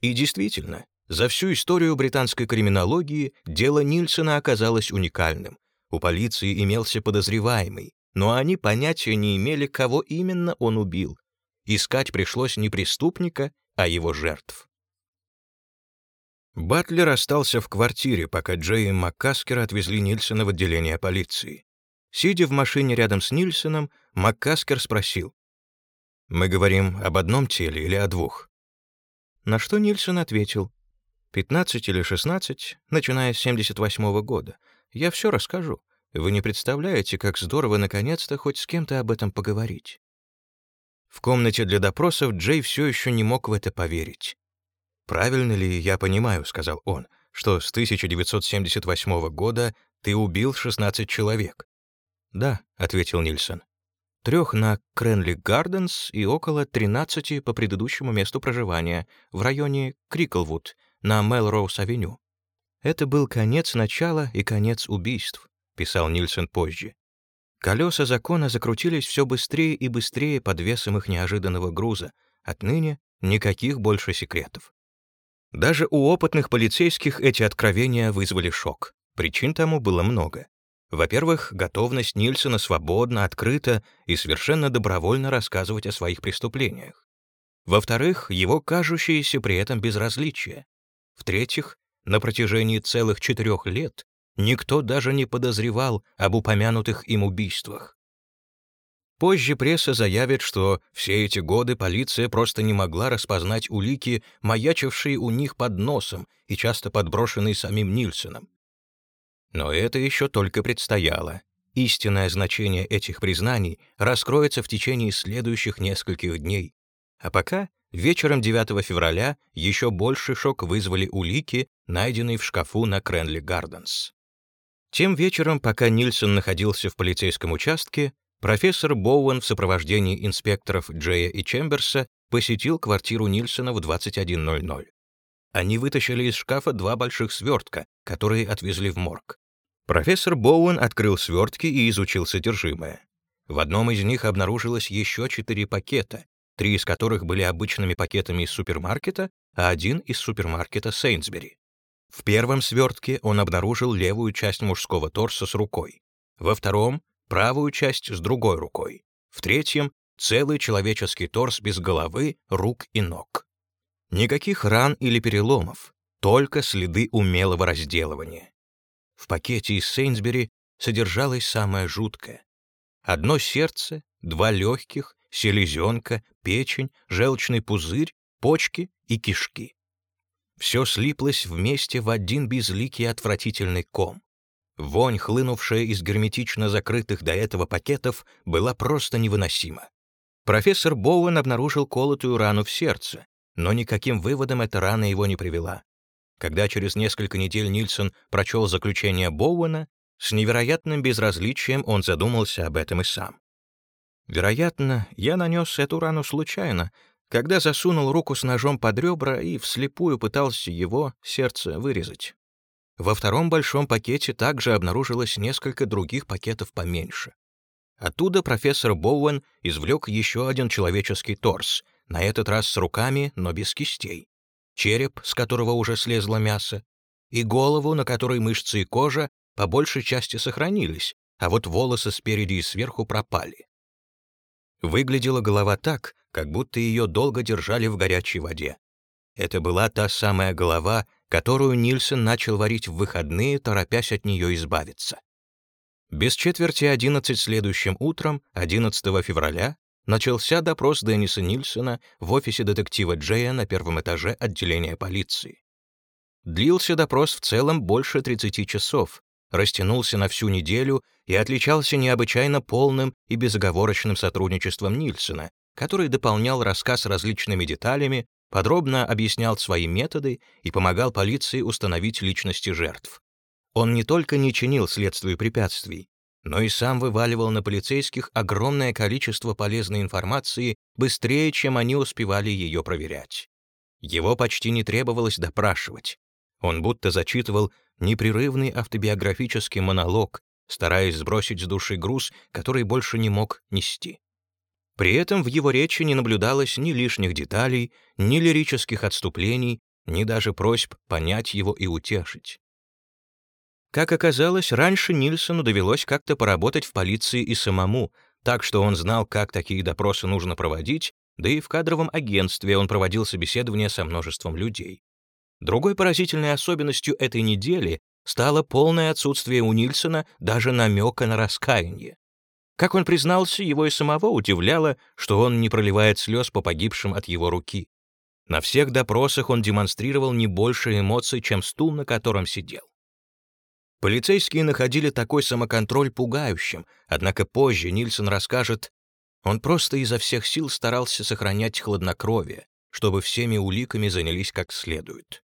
И действительно, за всю историю британской криминологии дело Нильсона оказалось уникальным. У полиции имелся подозреваемый, но они понятия не имели, кого именно он убил. Искать пришлось не преступника, а его жертв. Батлер остался в квартире, пока Джей и Маккаскер отвезли Нильсона в отделение полиции. Сидя в машине рядом с Нильсоном, Маккаскер спросил. «Мы говорим об одном теле или о двух?» На что Нильсон ответил. «15 или 16, начиная с 78 -го года. Я все расскажу. Вы не представляете, как здорово наконец-то хоть с кем-то об этом поговорить». В комнате для допросов Джей все еще не мог в это поверить. «Правильно ли я понимаю, — сказал он, — что с 1978 года ты убил 16 человек?» «Да», — ответил Нильсон. «Трех на Кренли Гарденс и около 13 по предыдущему месту проживания, в районе Криклвуд, на Мелроуз-авеню. Это был конец начала и конец убийств», — писал Нильсон позже. Колеса закона закрутились все быстрее и быстрее под весом их неожиданного груза. Отныне никаких больше секретов. Даже у опытных полицейских эти откровения вызвали шок. Причин тому было много. Во-первых, готовность Нильсона свободно, открыто и совершенно добровольно рассказывать о своих преступлениях. Во-вторых, его кажущееся при этом безразличие. В-третьих, на протяжении целых четырех лет никто даже не подозревал об упомянутых им убийствах. Позже пресса заявит, что все эти годы полиция просто не могла распознать улики, маячившие у них под носом и часто подброшенные самим Нильсоном. Но это еще только предстояло. Истинное значение этих признаний раскроется в течение следующих нескольких дней. А пока вечером 9 февраля еще больше шок вызвали улики, найденные в шкафу на Кренли Гарденс. Тем вечером, пока Нильсон находился в полицейском участке, профессор Боуэн в сопровождении инспекторов Джея и Чемберса посетил квартиру Нильсона в 21.00. Они вытащили из шкафа два больших свертка, которые отвезли в морг. Профессор Боуэн открыл свертки и изучил содержимое. В одном из них обнаружилось еще четыре пакета, три из которых были обычными пакетами из супермаркета, а один из супермаркета Сейнсбери. В первом свертке он обнаружил левую часть мужского торса с рукой, во втором — правую часть с другой рукой, в третьем — целый человеческий торс без головы, рук и ног. Никаких ран или переломов, только следы умелого разделывания. В пакете из Сейнсбери содержалось самое жуткое. Одно сердце, два легких, селезенка, печень, желчный пузырь, почки и кишки. Все слиплось вместе в один безликий отвратительный ком. Вонь, хлынувшая из герметично закрытых до этого пакетов, была просто невыносима. Профессор Боуэн обнаружил колотую рану в сердце, но никаким выводом эта рана его не привела. Когда через несколько недель Нильсон прочел заключение Боуэна, с невероятным безразличием он задумался об этом и сам. Вероятно, я нанес эту рану случайно, когда засунул руку с ножом под ребра и вслепую пытался его сердце вырезать. Во втором большом пакете также обнаружилось несколько других пакетов поменьше. Оттуда профессор Боуэн извлек еще один человеческий торс, на этот раз с руками, но без кистей череп, с которого уже слезло мясо, и голову, на которой мышцы и кожа по большей части сохранились, а вот волосы спереди и сверху пропали. Выглядела голова так, как будто ее долго держали в горячей воде. Это была та самая голова, которую Нильсон начал варить в выходные, торопясь от нее избавиться. Без четверти одиннадцать следующим утром, 11 февраля, начался допрос Денниса Нильсона в офисе детектива Джея на первом этаже отделения полиции. Длился допрос в целом больше 30 часов, растянулся на всю неделю и отличался необычайно полным и безоговорочным сотрудничеством Нильсона, который дополнял рассказ различными деталями, подробно объяснял свои методы и помогал полиции установить личности жертв. Он не только не чинил следствию препятствий, но и сам вываливал на полицейских огромное количество полезной информации быстрее, чем они успевали ее проверять. Его почти не требовалось допрашивать. Он будто зачитывал непрерывный автобиографический монолог, стараясь сбросить с души груз, который больше не мог нести. При этом в его речи не наблюдалось ни лишних деталей, ни лирических отступлений, ни даже просьб понять его и утешить. Как оказалось, раньше Нильсону довелось как-то поработать в полиции и самому, так что он знал, как такие допросы нужно проводить, да и в кадровом агентстве он проводил собеседования со множеством людей. Другой поразительной особенностью этой недели стало полное отсутствие у Нильсона даже намека на раскаяние. Как он признался, его и самого удивляло, что он не проливает слез по погибшим от его руки. На всех допросах он демонстрировал не больше эмоций, чем стул, на котором сидел. Полицейские находили такой самоконтроль пугающим, однако позже Нильсон расскажет, он просто изо всех сил старался сохранять хладнокровие, чтобы всеми уликами занялись как следует.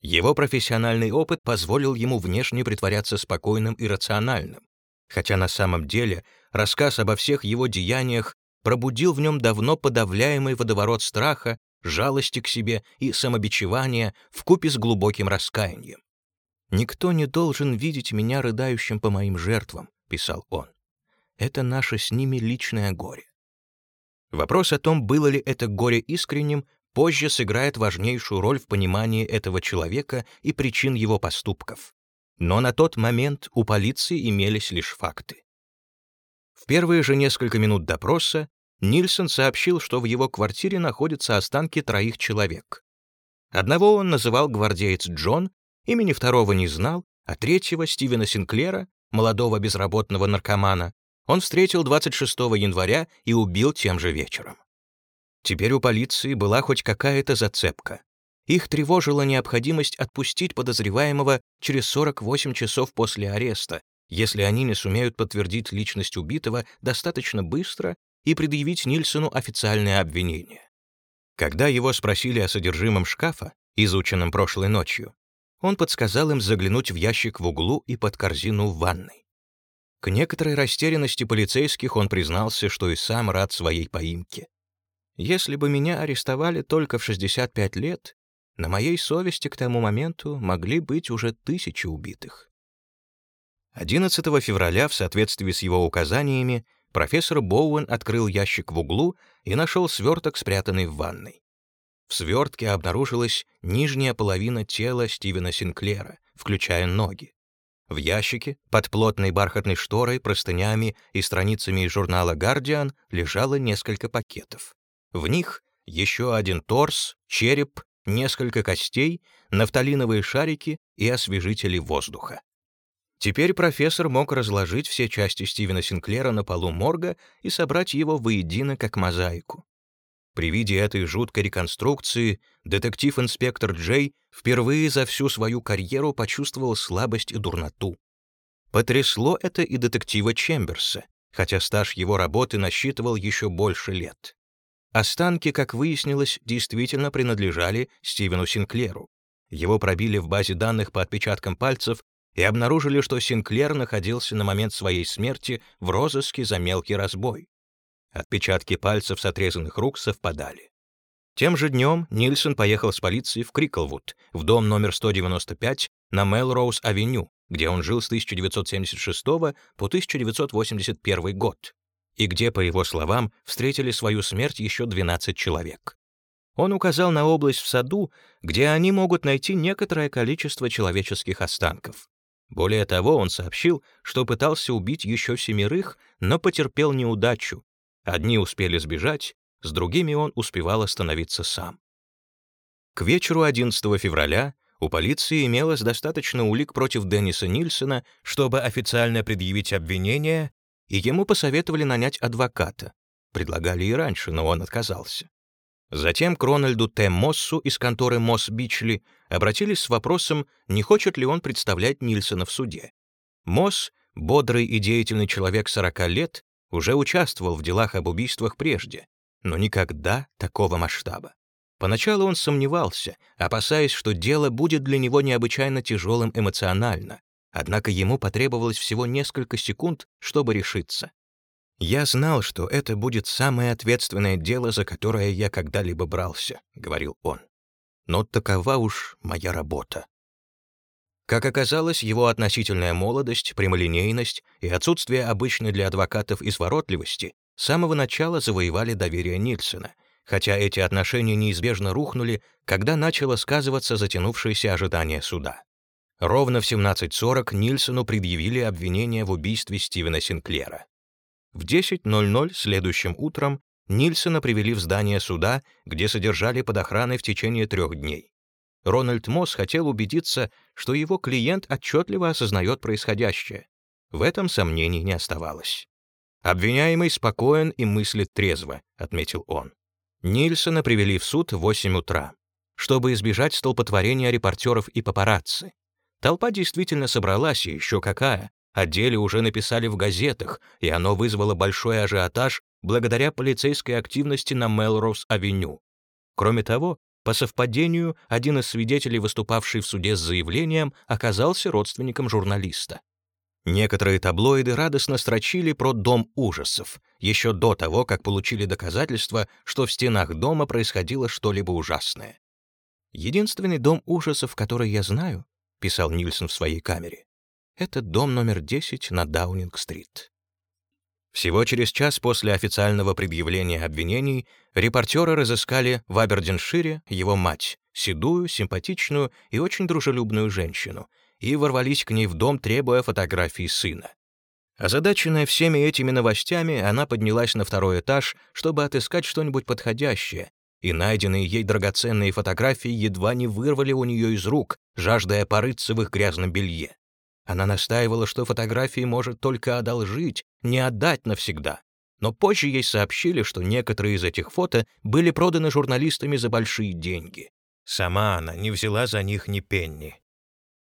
Его профессиональный опыт позволил ему внешне притворяться спокойным и рациональным, хотя на самом деле рассказ обо всех его деяниях пробудил в нем давно подавляемый водоворот страха, жалости к себе и самобичевания вкупе с глубоким раскаянием. «Никто не должен видеть меня рыдающим по моим жертвам», — писал он. «Это наше с ними личное горе». Вопрос о том, было ли это горе искренним, позже сыграет важнейшую роль в понимании этого человека и причин его поступков. Но на тот момент у полиции имелись лишь факты. В первые же несколько минут допроса Нильсон сообщил, что в его квартире находятся останки троих человек. Одного он называл гвардеец Джон, Имени второго не знал, а третьего, Стивена Синклера, молодого безработного наркомана, он встретил 26 января и убил тем же вечером. Теперь у полиции была хоть какая-то зацепка. Их тревожила необходимость отпустить подозреваемого через 48 часов после ареста, если они не сумеют подтвердить личность убитого достаточно быстро и предъявить Нильсону официальное обвинение. Когда его спросили о содержимом шкафа, изученном прошлой ночью, он подсказал им заглянуть в ящик в углу и под корзину в ванной. К некоторой растерянности полицейских он признался, что и сам рад своей поимке. «Если бы меня арестовали только в 65 лет, на моей совести к тому моменту могли быть уже тысячи убитых». 11 февраля, в соответствии с его указаниями, профессор Боуэн открыл ящик в углу и нашел сверток, спрятанный в ванной. В свертке обнаружилась нижняя половина тела Стивена Синклера, включая ноги. В ящике, под плотной бархатной шторой, простынями и страницами из журнала «Гардиан» лежало несколько пакетов. В них еще один торс, череп, несколько костей, нафталиновые шарики и освежители воздуха. Теперь профессор мог разложить все части Стивена Синклера на полу морга и собрать его воедино как мозаику. При виде этой жуткой реконструкции детектив-инспектор Джей впервые за всю свою карьеру почувствовал слабость и дурноту. Потрясло это и детектива Чемберса, хотя стаж его работы насчитывал еще больше лет. Останки, как выяснилось, действительно принадлежали Стивену Синклеру. Его пробили в базе данных по отпечаткам пальцев и обнаружили, что Синклер находился на момент своей смерти в розыске за мелкий разбой. Отпечатки пальцев с отрезанных рук совпадали. Тем же днем Нильсон поехал с полицией в Криклвуд, в дом номер 195 на Мелроуз-авеню, где он жил с 1976 по 1981 год, и где, по его словам, встретили свою смерть еще 12 человек. Он указал на область в саду, где они могут найти некоторое количество человеческих останков. Более того, он сообщил, что пытался убить еще семерых, но потерпел неудачу, Одни успели сбежать, с другими он успевал остановиться сам. К вечеру 11 февраля у полиции имелось достаточно улик против Денниса Нильсона, чтобы официально предъявить обвинение, и ему посоветовали нанять адвоката. Предлагали и раньше, но он отказался. Затем к Рональду Т. Моссу из конторы Мосс Бичли обратились с вопросом, не хочет ли он представлять Нильсона в суде. Мосс, бодрый и деятельный человек 40 лет, уже участвовал в делах об убийствах прежде, но никогда такого масштаба. Поначалу он сомневался, опасаясь, что дело будет для него необычайно тяжелым эмоционально, однако ему потребовалось всего несколько секунд, чтобы решиться. «Я знал, что это будет самое ответственное дело, за которое я когда-либо брался», — говорил он. «Но такова уж моя работа». Как оказалось, его относительная молодость, прямолинейность и отсутствие обычной для адвокатов изворотливости с самого начала завоевали доверие Нильсона, хотя эти отношения неизбежно рухнули, когда начало сказываться затянувшееся ожидание суда. Ровно в 17.40 Нильсону предъявили обвинение в убийстве Стивена Синклера. В 10.00 следующим утром Нильсона привели в здание суда, где содержали под охраной в течение трех дней. Рональд Мосс хотел убедиться, что его клиент отчетливо осознает происходящее. В этом сомнений не оставалось. «Обвиняемый спокоен и мыслит трезво», — отметил он. Нильсона привели в суд в 8 утра, чтобы избежать столпотворения репортеров и папарацци. Толпа действительно собралась, и еще какая. О деле уже написали в газетах, и оно вызвало большой ажиотаж благодаря полицейской активности на Мелроуз-авеню. Кроме того, по совпадению, один из свидетелей, выступавший в суде с заявлением, оказался родственником журналиста. Некоторые таблоиды радостно строчили про «Дом ужасов», еще до того, как получили доказательства, что в стенах дома происходило что-либо ужасное. «Единственный дом ужасов, который я знаю», — писал Нильсон в своей камере, — «это дом номер 10 на Даунинг-стрит». Всего через час после официального предъявления обвинений репортеры разыскали в Абердиншире его мать, седую, симпатичную и очень дружелюбную женщину, и ворвались к ней в дом, требуя фотографии сына. Озадаченная всеми этими новостями, она поднялась на второй этаж, чтобы отыскать что-нибудь подходящее, и найденные ей драгоценные фотографии едва не вырвали у нее из рук, жаждая порыться в их грязном белье. Она настаивала, что фотографии может только одолжить, не отдать навсегда. Но позже ей сообщили, что некоторые из этих фото были проданы журналистами за большие деньги. Сама она не взяла за них ни пенни.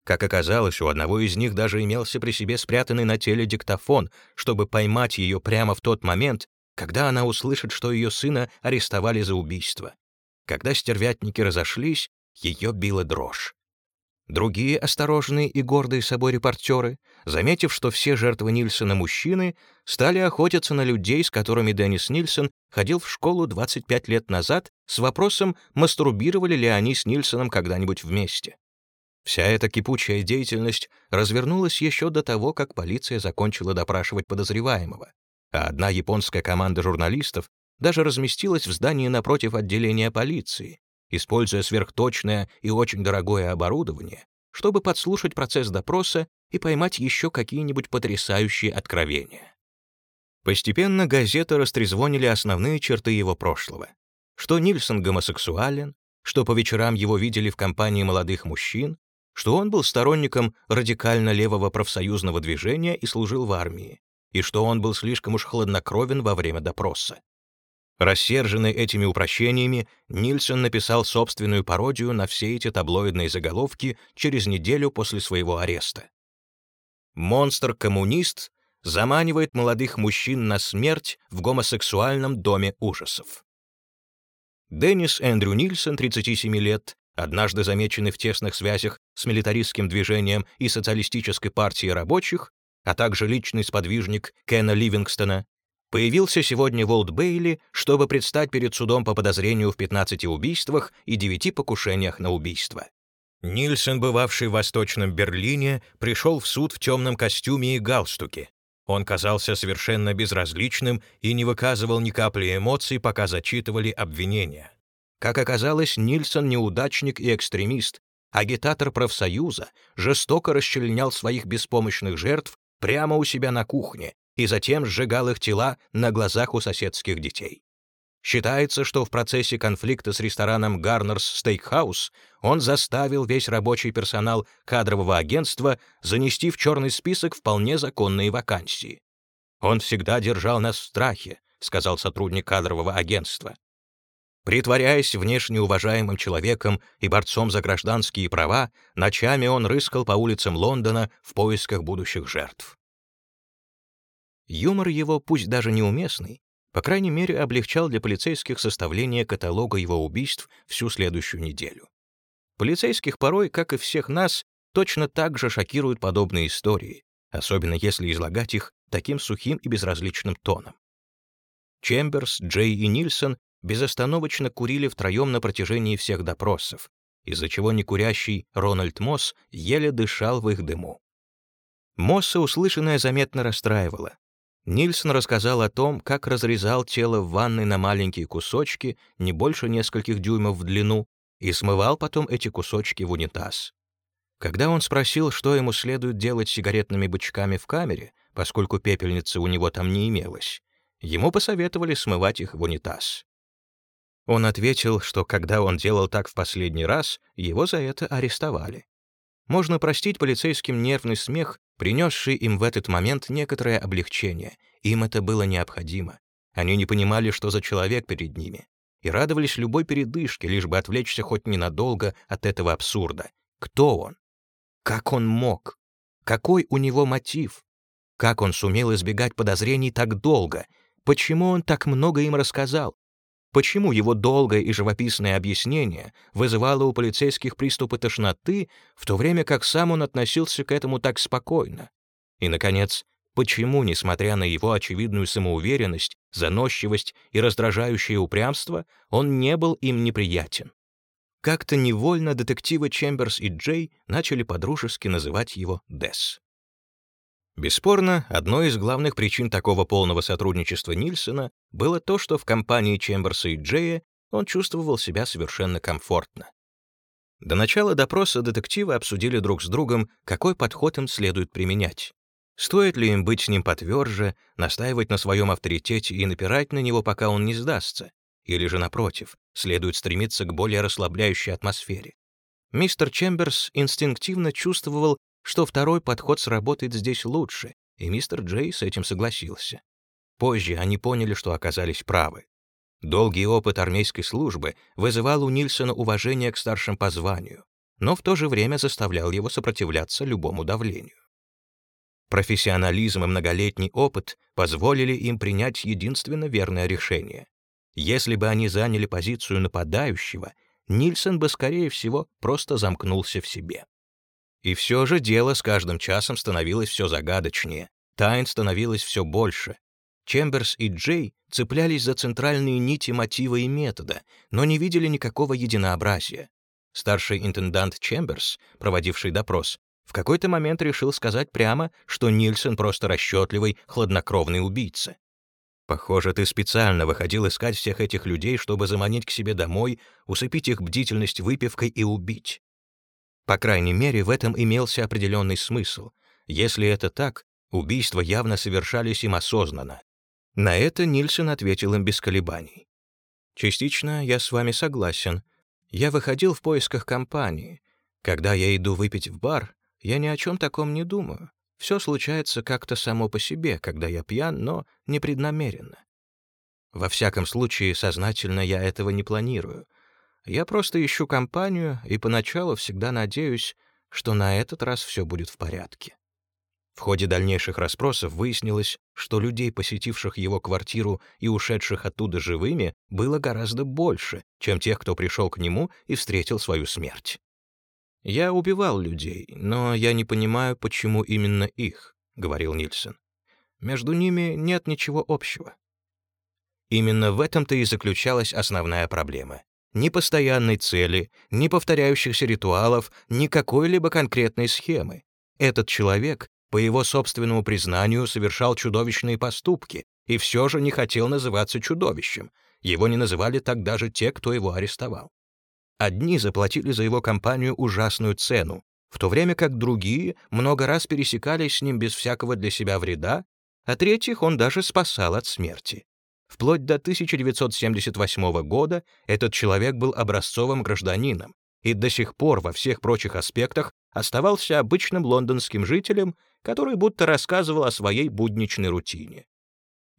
Как оказалось, у одного из них даже имелся при себе спрятанный на теле диктофон, чтобы поймать ее прямо в тот момент, когда она услышит, что ее сына арестовали за убийство. Когда стервятники разошлись, ее била дрожь. Другие осторожные и гордые собой репортеры, заметив, что все жертвы Нильсона мужчины, стали охотиться на людей, с которыми Деннис Нильсон ходил в школу 25 лет назад с вопросом, мастурбировали ли они с Нильсоном когда-нибудь вместе. Вся эта кипучая деятельность развернулась еще до того, как полиция закончила допрашивать подозреваемого, а одна японская команда журналистов даже разместилась в здании напротив отделения полиции, используя сверхточное и очень дорогое оборудование, чтобы подслушать процесс допроса и поймать еще какие-нибудь потрясающие откровения. Постепенно газеты растрезвонили основные черты его прошлого. Что Нильсон гомосексуален, что по вечерам его видели в компании молодых мужчин, что он был сторонником радикально левого профсоюзного движения и служил в армии, и что он был слишком уж хладнокровен во время допроса. Рассерженный этими упрощениями, Нильсон написал собственную пародию на все эти таблоидные заголовки через неделю после своего ареста. «Монстр-коммунист заманивает молодых мужчин на смерть в гомосексуальном доме ужасов». Деннис Эндрю Нильсон, 37 лет, однажды замеченный в тесных связях с милитаристским движением и социалистической партией рабочих, а также личный сподвижник Кена Ливингстона, появился сегодня в Олд-Бейли, чтобы предстать перед судом по подозрению в 15 убийствах и 9 покушениях на убийство. Нильсон, бывавший в Восточном Берлине, пришел в суд в темном костюме и галстуке. Он казался совершенно безразличным и не выказывал ни капли эмоций, пока зачитывали обвинения. Как оказалось, Нильсон — неудачник и экстремист, агитатор профсоюза, жестоко расчленял своих беспомощных жертв прямо у себя на кухне, и затем сжигал их тела на глазах у соседских детей. Считается, что в процессе конфликта с рестораном Гарнерс Стейкхаус он заставил весь рабочий персонал кадрового агентства занести в черный список вполне законные вакансии. «Он всегда держал нас в страхе», — сказал сотрудник кадрового агентства. Притворяясь внешне уважаемым человеком и борцом за гражданские права, ночами он рыскал по улицам Лондона в поисках будущих жертв. Юмор его, пусть даже неуместный, по крайней мере, облегчал для полицейских составление каталога его убийств всю следующую неделю. Полицейских порой, как и всех нас, точно так же шокируют подобные истории, особенно если излагать их таким сухим и безразличным тоном. Чемберс, Джей и Нильсон безостановочно курили втроем на протяжении всех допросов, из-за чего некурящий Рональд Мосс еле дышал в их дыму. Мосса услышанное заметно расстраивало. Нильсон рассказал о том, как разрезал тело в ванной на маленькие кусочки, не больше нескольких дюймов в длину, и смывал потом эти кусочки в унитаз. Когда он спросил, что ему следует делать с сигаретными бычками в камере, поскольку пепельницы у него там не имелось, ему посоветовали смывать их в унитаз. Он ответил, что когда он делал так в последний раз, его за это арестовали. Можно простить полицейским нервный смех, принесший им в этот момент некоторое облегчение. Им это было необходимо. Они не понимали, что за человек перед ними, и радовались любой передышке, лишь бы отвлечься хоть ненадолго от этого абсурда. Кто он? Как он мог? Какой у него мотив? Как он сумел избегать подозрений так долго? Почему он так много им рассказал? Почему его долгое и живописное объяснение вызывало у полицейских приступы тошноты, в то время как сам он относился к этому так спокойно? И, наконец, почему, несмотря на его очевидную самоуверенность, заносчивость и раздражающее упрямство, он не был им неприятен? Как-то невольно детективы Чемберс и Джей начали подружески называть его Десс. Бесспорно, одной из главных причин такого полного сотрудничества Нильсона было то, что в компании Чемберса и Джея он чувствовал себя совершенно комфортно. До начала допроса детективы обсудили друг с другом, какой подход им следует применять. Стоит ли им быть с ним потверже, настаивать на своем авторитете и напирать на него, пока он не сдастся? Или же, напротив, следует стремиться к более расслабляющей атмосфере? Мистер Чемберс инстинктивно чувствовал, что второй подход сработает здесь лучше, и мистер Джей с этим согласился. Позже они поняли, что оказались правы. Долгий опыт армейской службы вызывал у Нильсона уважение к старшим по званию, но в то же время заставлял его сопротивляться любому давлению. Профессионализм и многолетний опыт позволили им принять единственно верное решение. Если бы они заняли позицию нападающего, Нильсон бы, скорее всего, просто замкнулся в себе. И все же дело с каждым часом становилось все загадочнее, тайн становилось все больше. Чемберс и Джей цеплялись за центральные нити мотива и метода, но не видели никакого единообразия. Старший интендант Чемберс, проводивший допрос, в какой-то момент решил сказать прямо, что Нильсон просто расчетливый, хладнокровный убийца. Похоже, ты специально выходил искать всех этих людей, чтобы заманить к себе домой, усыпить их бдительность выпивкой и убить. По крайней мере, в этом имелся определенный смысл. Если это так, убийства явно совершались им осознанно. На это Нильсон ответил им без колебаний. «Частично я с вами согласен. Я выходил в поисках компании. Когда я иду выпить в бар, я ни о чем таком не думаю. Все случается как-то само по себе, когда я пьян, но непреднамеренно. Во всяком случае, сознательно я этого не планирую. Я просто ищу компанию и поначалу всегда надеюсь, что на этот раз все будет в порядке. В ходе дальнейших расспросов выяснилось, что людей, посетивших его квартиру и ушедших оттуда живыми, было гораздо больше, чем тех, кто пришел к нему и встретил свою смерть. «Я убивал людей, но я не понимаю, почему именно их», — говорил Нильсон. «Между ними нет ничего общего». Именно в этом-то и заключалась основная проблема ни постоянной цели, ни повторяющихся ритуалов, ни какой-либо конкретной схемы. Этот человек, по его собственному признанию, совершал чудовищные поступки и все же не хотел называться чудовищем. Его не называли так даже те, кто его арестовал. Одни заплатили за его компанию ужасную цену, в то время как другие много раз пересекались с ним без всякого для себя вреда, а третьих он даже спасал от смерти. Вплоть до 1978 года этот человек был образцовым гражданином и до сих пор во всех прочих аспектах оставался обычным лондонским жителем, который будто рассказывал о своей будничной рутине.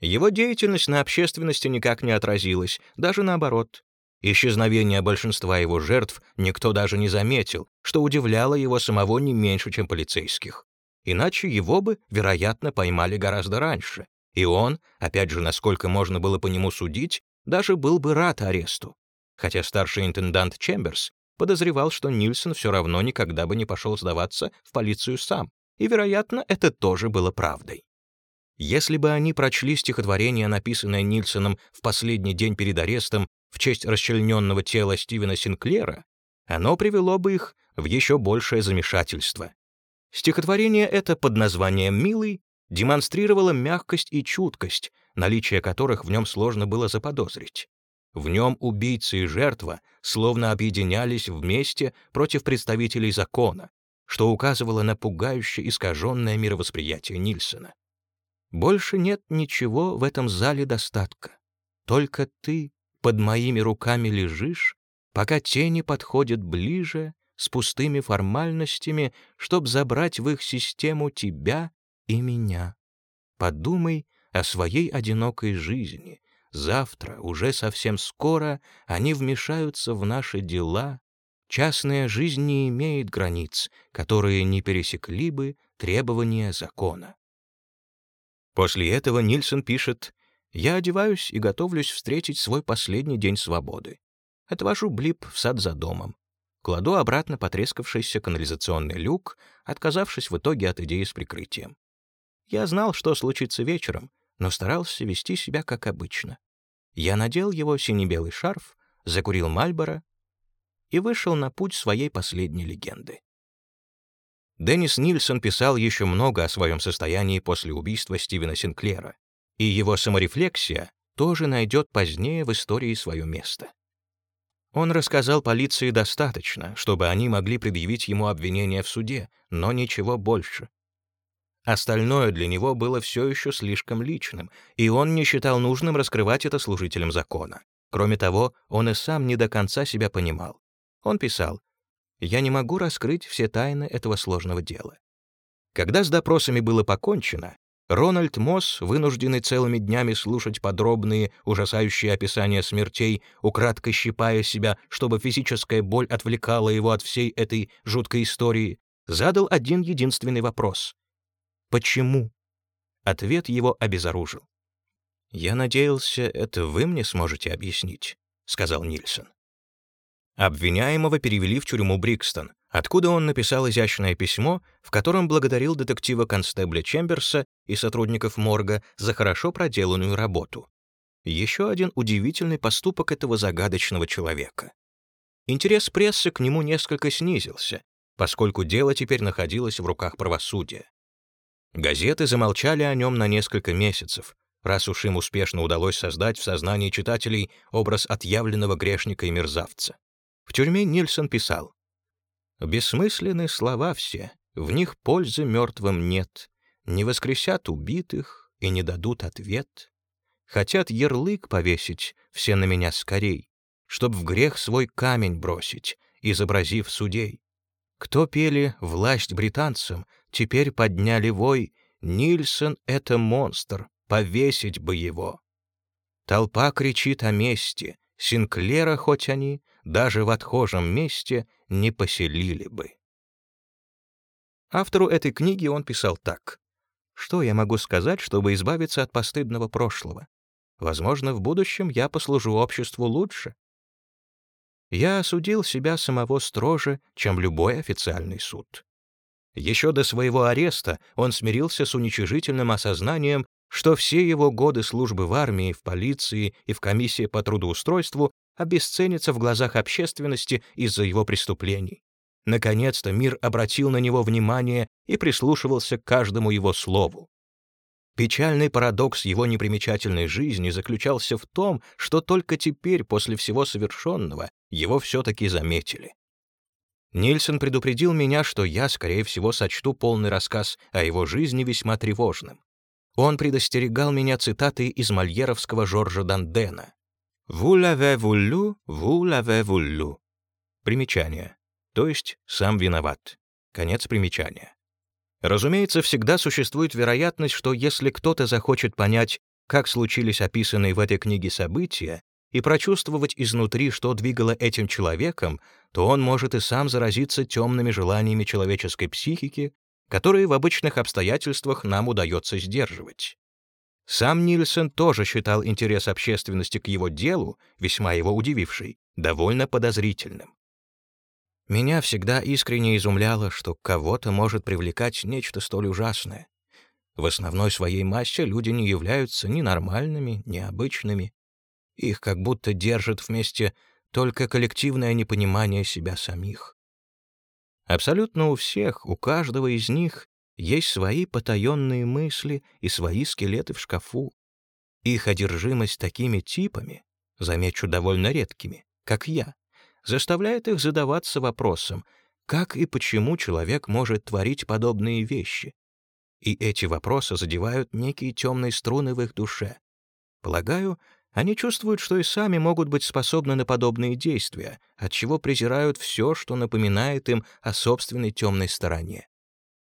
Его деятельность на общественности никак не отразилась, даже наоборот. Исчезновение большинства его жертв никто даже не заметил, что удивляло его самого не меньше, чем полицейских. Иначе его бы, вероятно, поймали гораздо раньше, и он, опять же, насколько можно было по нему судить, даже был бы рад аресту. Хотя старший интендант Чемберс подозревал, что Нильсон все равно никогда бы не пошел сдаваться в полицию сам, и, вероятно, это тоже было правдой. Если бы они прочли стихотворение, написанное Нильсоном в последний день перед арестом в честь расчлененного тела Стивена Синклера, оно привело бы их в еще большее замешательство. Стихотворение это под названием «Милый» демонстрировала мягкость и чуткость, наличие которых в нем сложно было заподозрить. В нем убийца и жертва словно объединялись вместе против представителей закона, что указывало на пугающе искаженное мировосприятие Нильсона. Больше нет ничего в этом зале достатка. Только ты под моими руками лежишь, пока тени подходят ближе с пустыми формальностями, чтобы забрать в их систему тебя и меня. Подумай о своей одинокой жизни. Завтра, уже совсем скоро, они вмешаются в наши дела. Частная жизнь не имеет границ, которые не пересекли бы требования закона. После этого Нильсон пишет «Я одеваюсь и готовлюсь встретить свой последний день свободы. Отвожу блип в сад за домом. Кладу обратно потрескавшийся канализационный люк, отказавшись в итоге от идеи с прикрытием. Я знал, что случится вечером, но старался вести себя как обычно. Я надел его сине-белый шарф, закурил Мальборо и вышел на путь своей последней легенды. Деннис Нильсон писал еще много о своем состоянии после убийства Стивена Синклера, и его саморефлексия тоже найдет позднее в истории свое место. Он рассказал полиции достаточно, чтобы они могли предъявить ему обвинение в суде, но ничего больше. Остальное для него было все еще слишком личным, и он не считал нужным раскрывать это служителям закона. Кроме того, он и сам не до конца себя понимал. Он писал, «Я не могу раскрыть все тайны этого сложного дела». Когда с допросами было покончено, Рональд Мосс, вынужденный целыми днями слушать подробные, ужасающие описания смертей, украдкой щипая себя, чтобы физическая боль отвлекала его от всей этой жуткой истории, задал один единственный вопрос. «Почему?» Ответ его обезоружил. «Я надеялся, это вы мне сможете объяснить», — сказал Нильсон. Обвиняемого перевели в тюрьму Брикстон, откуда он написал изящное письмо, в котором благодарил детектива-констебля Чемберса и сотрудников морга за хорошо проделанную работу. Еще один удивительный поступок этого загадочного человека. Интерес прессы к нему несколько снизился, поскольку дело теперь находилось в руках правосудия. Газеты замолчали о нем на несколько месяцев, раз уж им успешно удалось создать в сознании читателей образ отъявленного грешника и мерзавца. В тюрьме Нильсон писал, «Бессмысленны слова все, в них пользы мертвым нет, не воскресят убитых и не дадут ответ. Хотят ярлык повесить все на меня скорей, чтоб в грех свой камень бросить, изобразив судей. Кто пели «Власть британцам», теперь подняли вой «Нильсон — это монстр, повесить бы его». Толпа кричит о мести, Синклера, хоть они, даже в отхожем месте не поселили бы. Автору этой книги он писал так. «Что я могу сказать, чтобы избавиться от постыдного прошлого? Возможно, в будущем я послужу обществу лучше. Я осудил себя самого строже, чем любой официальный суд. Еще до своего ареста он смирился с уничижительным осознанием, что все его годы службы в армии, в полиции и в комиссии по трудоустройству обесценится в глазах общественности из-за его преступлений. Наконец-то мир обратил на него внимание и прислушивался к каждому его слову. Печальный парадокс его непримечательной жизни заключался в том, что только теперь, после всего совершенного, его все-таки заметили. Нильсон предупредил меня, что я, скорее всего, сочту полный рассказ о его жизни весьма тревожным. Он предостерегал меня цитатой из мольеровского Жоржа Дандена. «Vous l'avez voulu, vous l'avez voulu». Примечание. То есть «сам виноват». Конец примечания. Разумеется, всегда существует вероятность, что если кто-то захочет понять, как случились описанные в этой книге события, и прочувствовать изнутри, что двигало этим человеком, то он может и сам заразиться темными желаниями человеческой психики, которые в обычных обстоятельствах нам удается сдерживать. Сам Нильсон тоже считал интерес общественности к его делу, весьма его удививший, довольно подозрительным. Меня всегда искренне изумляло, что кого-то может привлекать нечто столь ужасное. В основной своей массе люди не являются ни нормальными, ни обычными. Их как будто держит вместе только коллективное непонимание себя самих. Абсолютно у всех, у каждого из них есть свои потаенные мысли и свои скелеты в шкафу. Их одержимость такими типами, замечу, довольно редкими, как я, заставляет их задаваться вопросом, как и почему человек может творить подобные вещи. И эти вопросы задевают некие темные струны в их душе. Полагаю, они чувствуют, что и сами могут быть способны на подобные действия, отчего презирают все, что напоминает им о собственной темной стороне.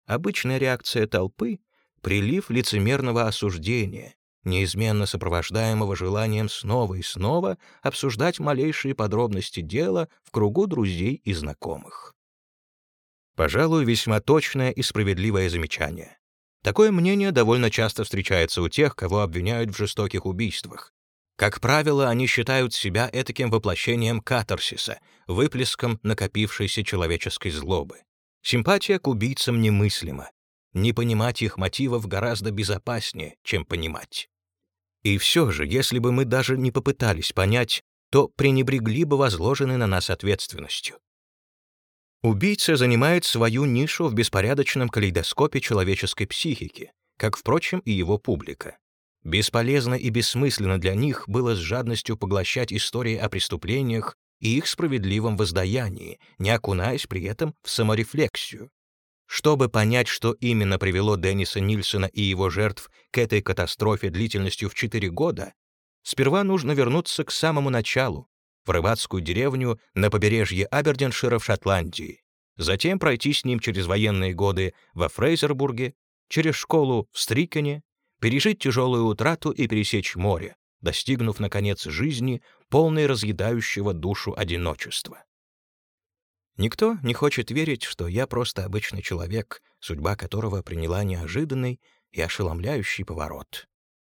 Обычная реакция толпы — прилив лицемерного осуждения, неизменно сопровождаемого желанием снова и снова обсуждать малейшие подробности дела в кругу друзей и знакомых. Пожалуй, весьма точное и справедливое замечание. Такое мнение довольно часто встречается у тех, кого обвиняют в жестоких убийствах. Как правило, они считают себя этаким воплощением катарсиса, выплеском накопившейся человеческой злобы. Симпатия к убийцам немыслима. Не понимать их мотивов гораздо безопаснее, чем понимать. И все же, если бы мы даже не попытались понять, то пренебрегли бы возложенной на нас ответственностью. Убийца занимает свою нишу в беспорядочном калейдоскопе человеческой психики, как, впрочем, и его публика. Бесполезно и бессмысленно для них было с жадностью поглощать истории о преступлениях и их справедливом воздаянии, не окунаясь при этом в саморефлексию. Чтобы понять, что именно привело Денниса Нильсона и его жертв к этой катастрофе длительностью в 4 года, сперва нужно вернуться к самому началу, в рыбацкую деревню на побережье Абердиншира в Шотландии, затем пройти с ним через военные годы во Фрейзербурге, через школу в Стриконе, пережить тяжелую утрату и пересечь море, достигнув, наконец, жизни, полной разъедающего душу одиночества. Никто не хочет верить, что я просто обычный человек, судьба которого приняла неожиданный и ошеломляющий поворот.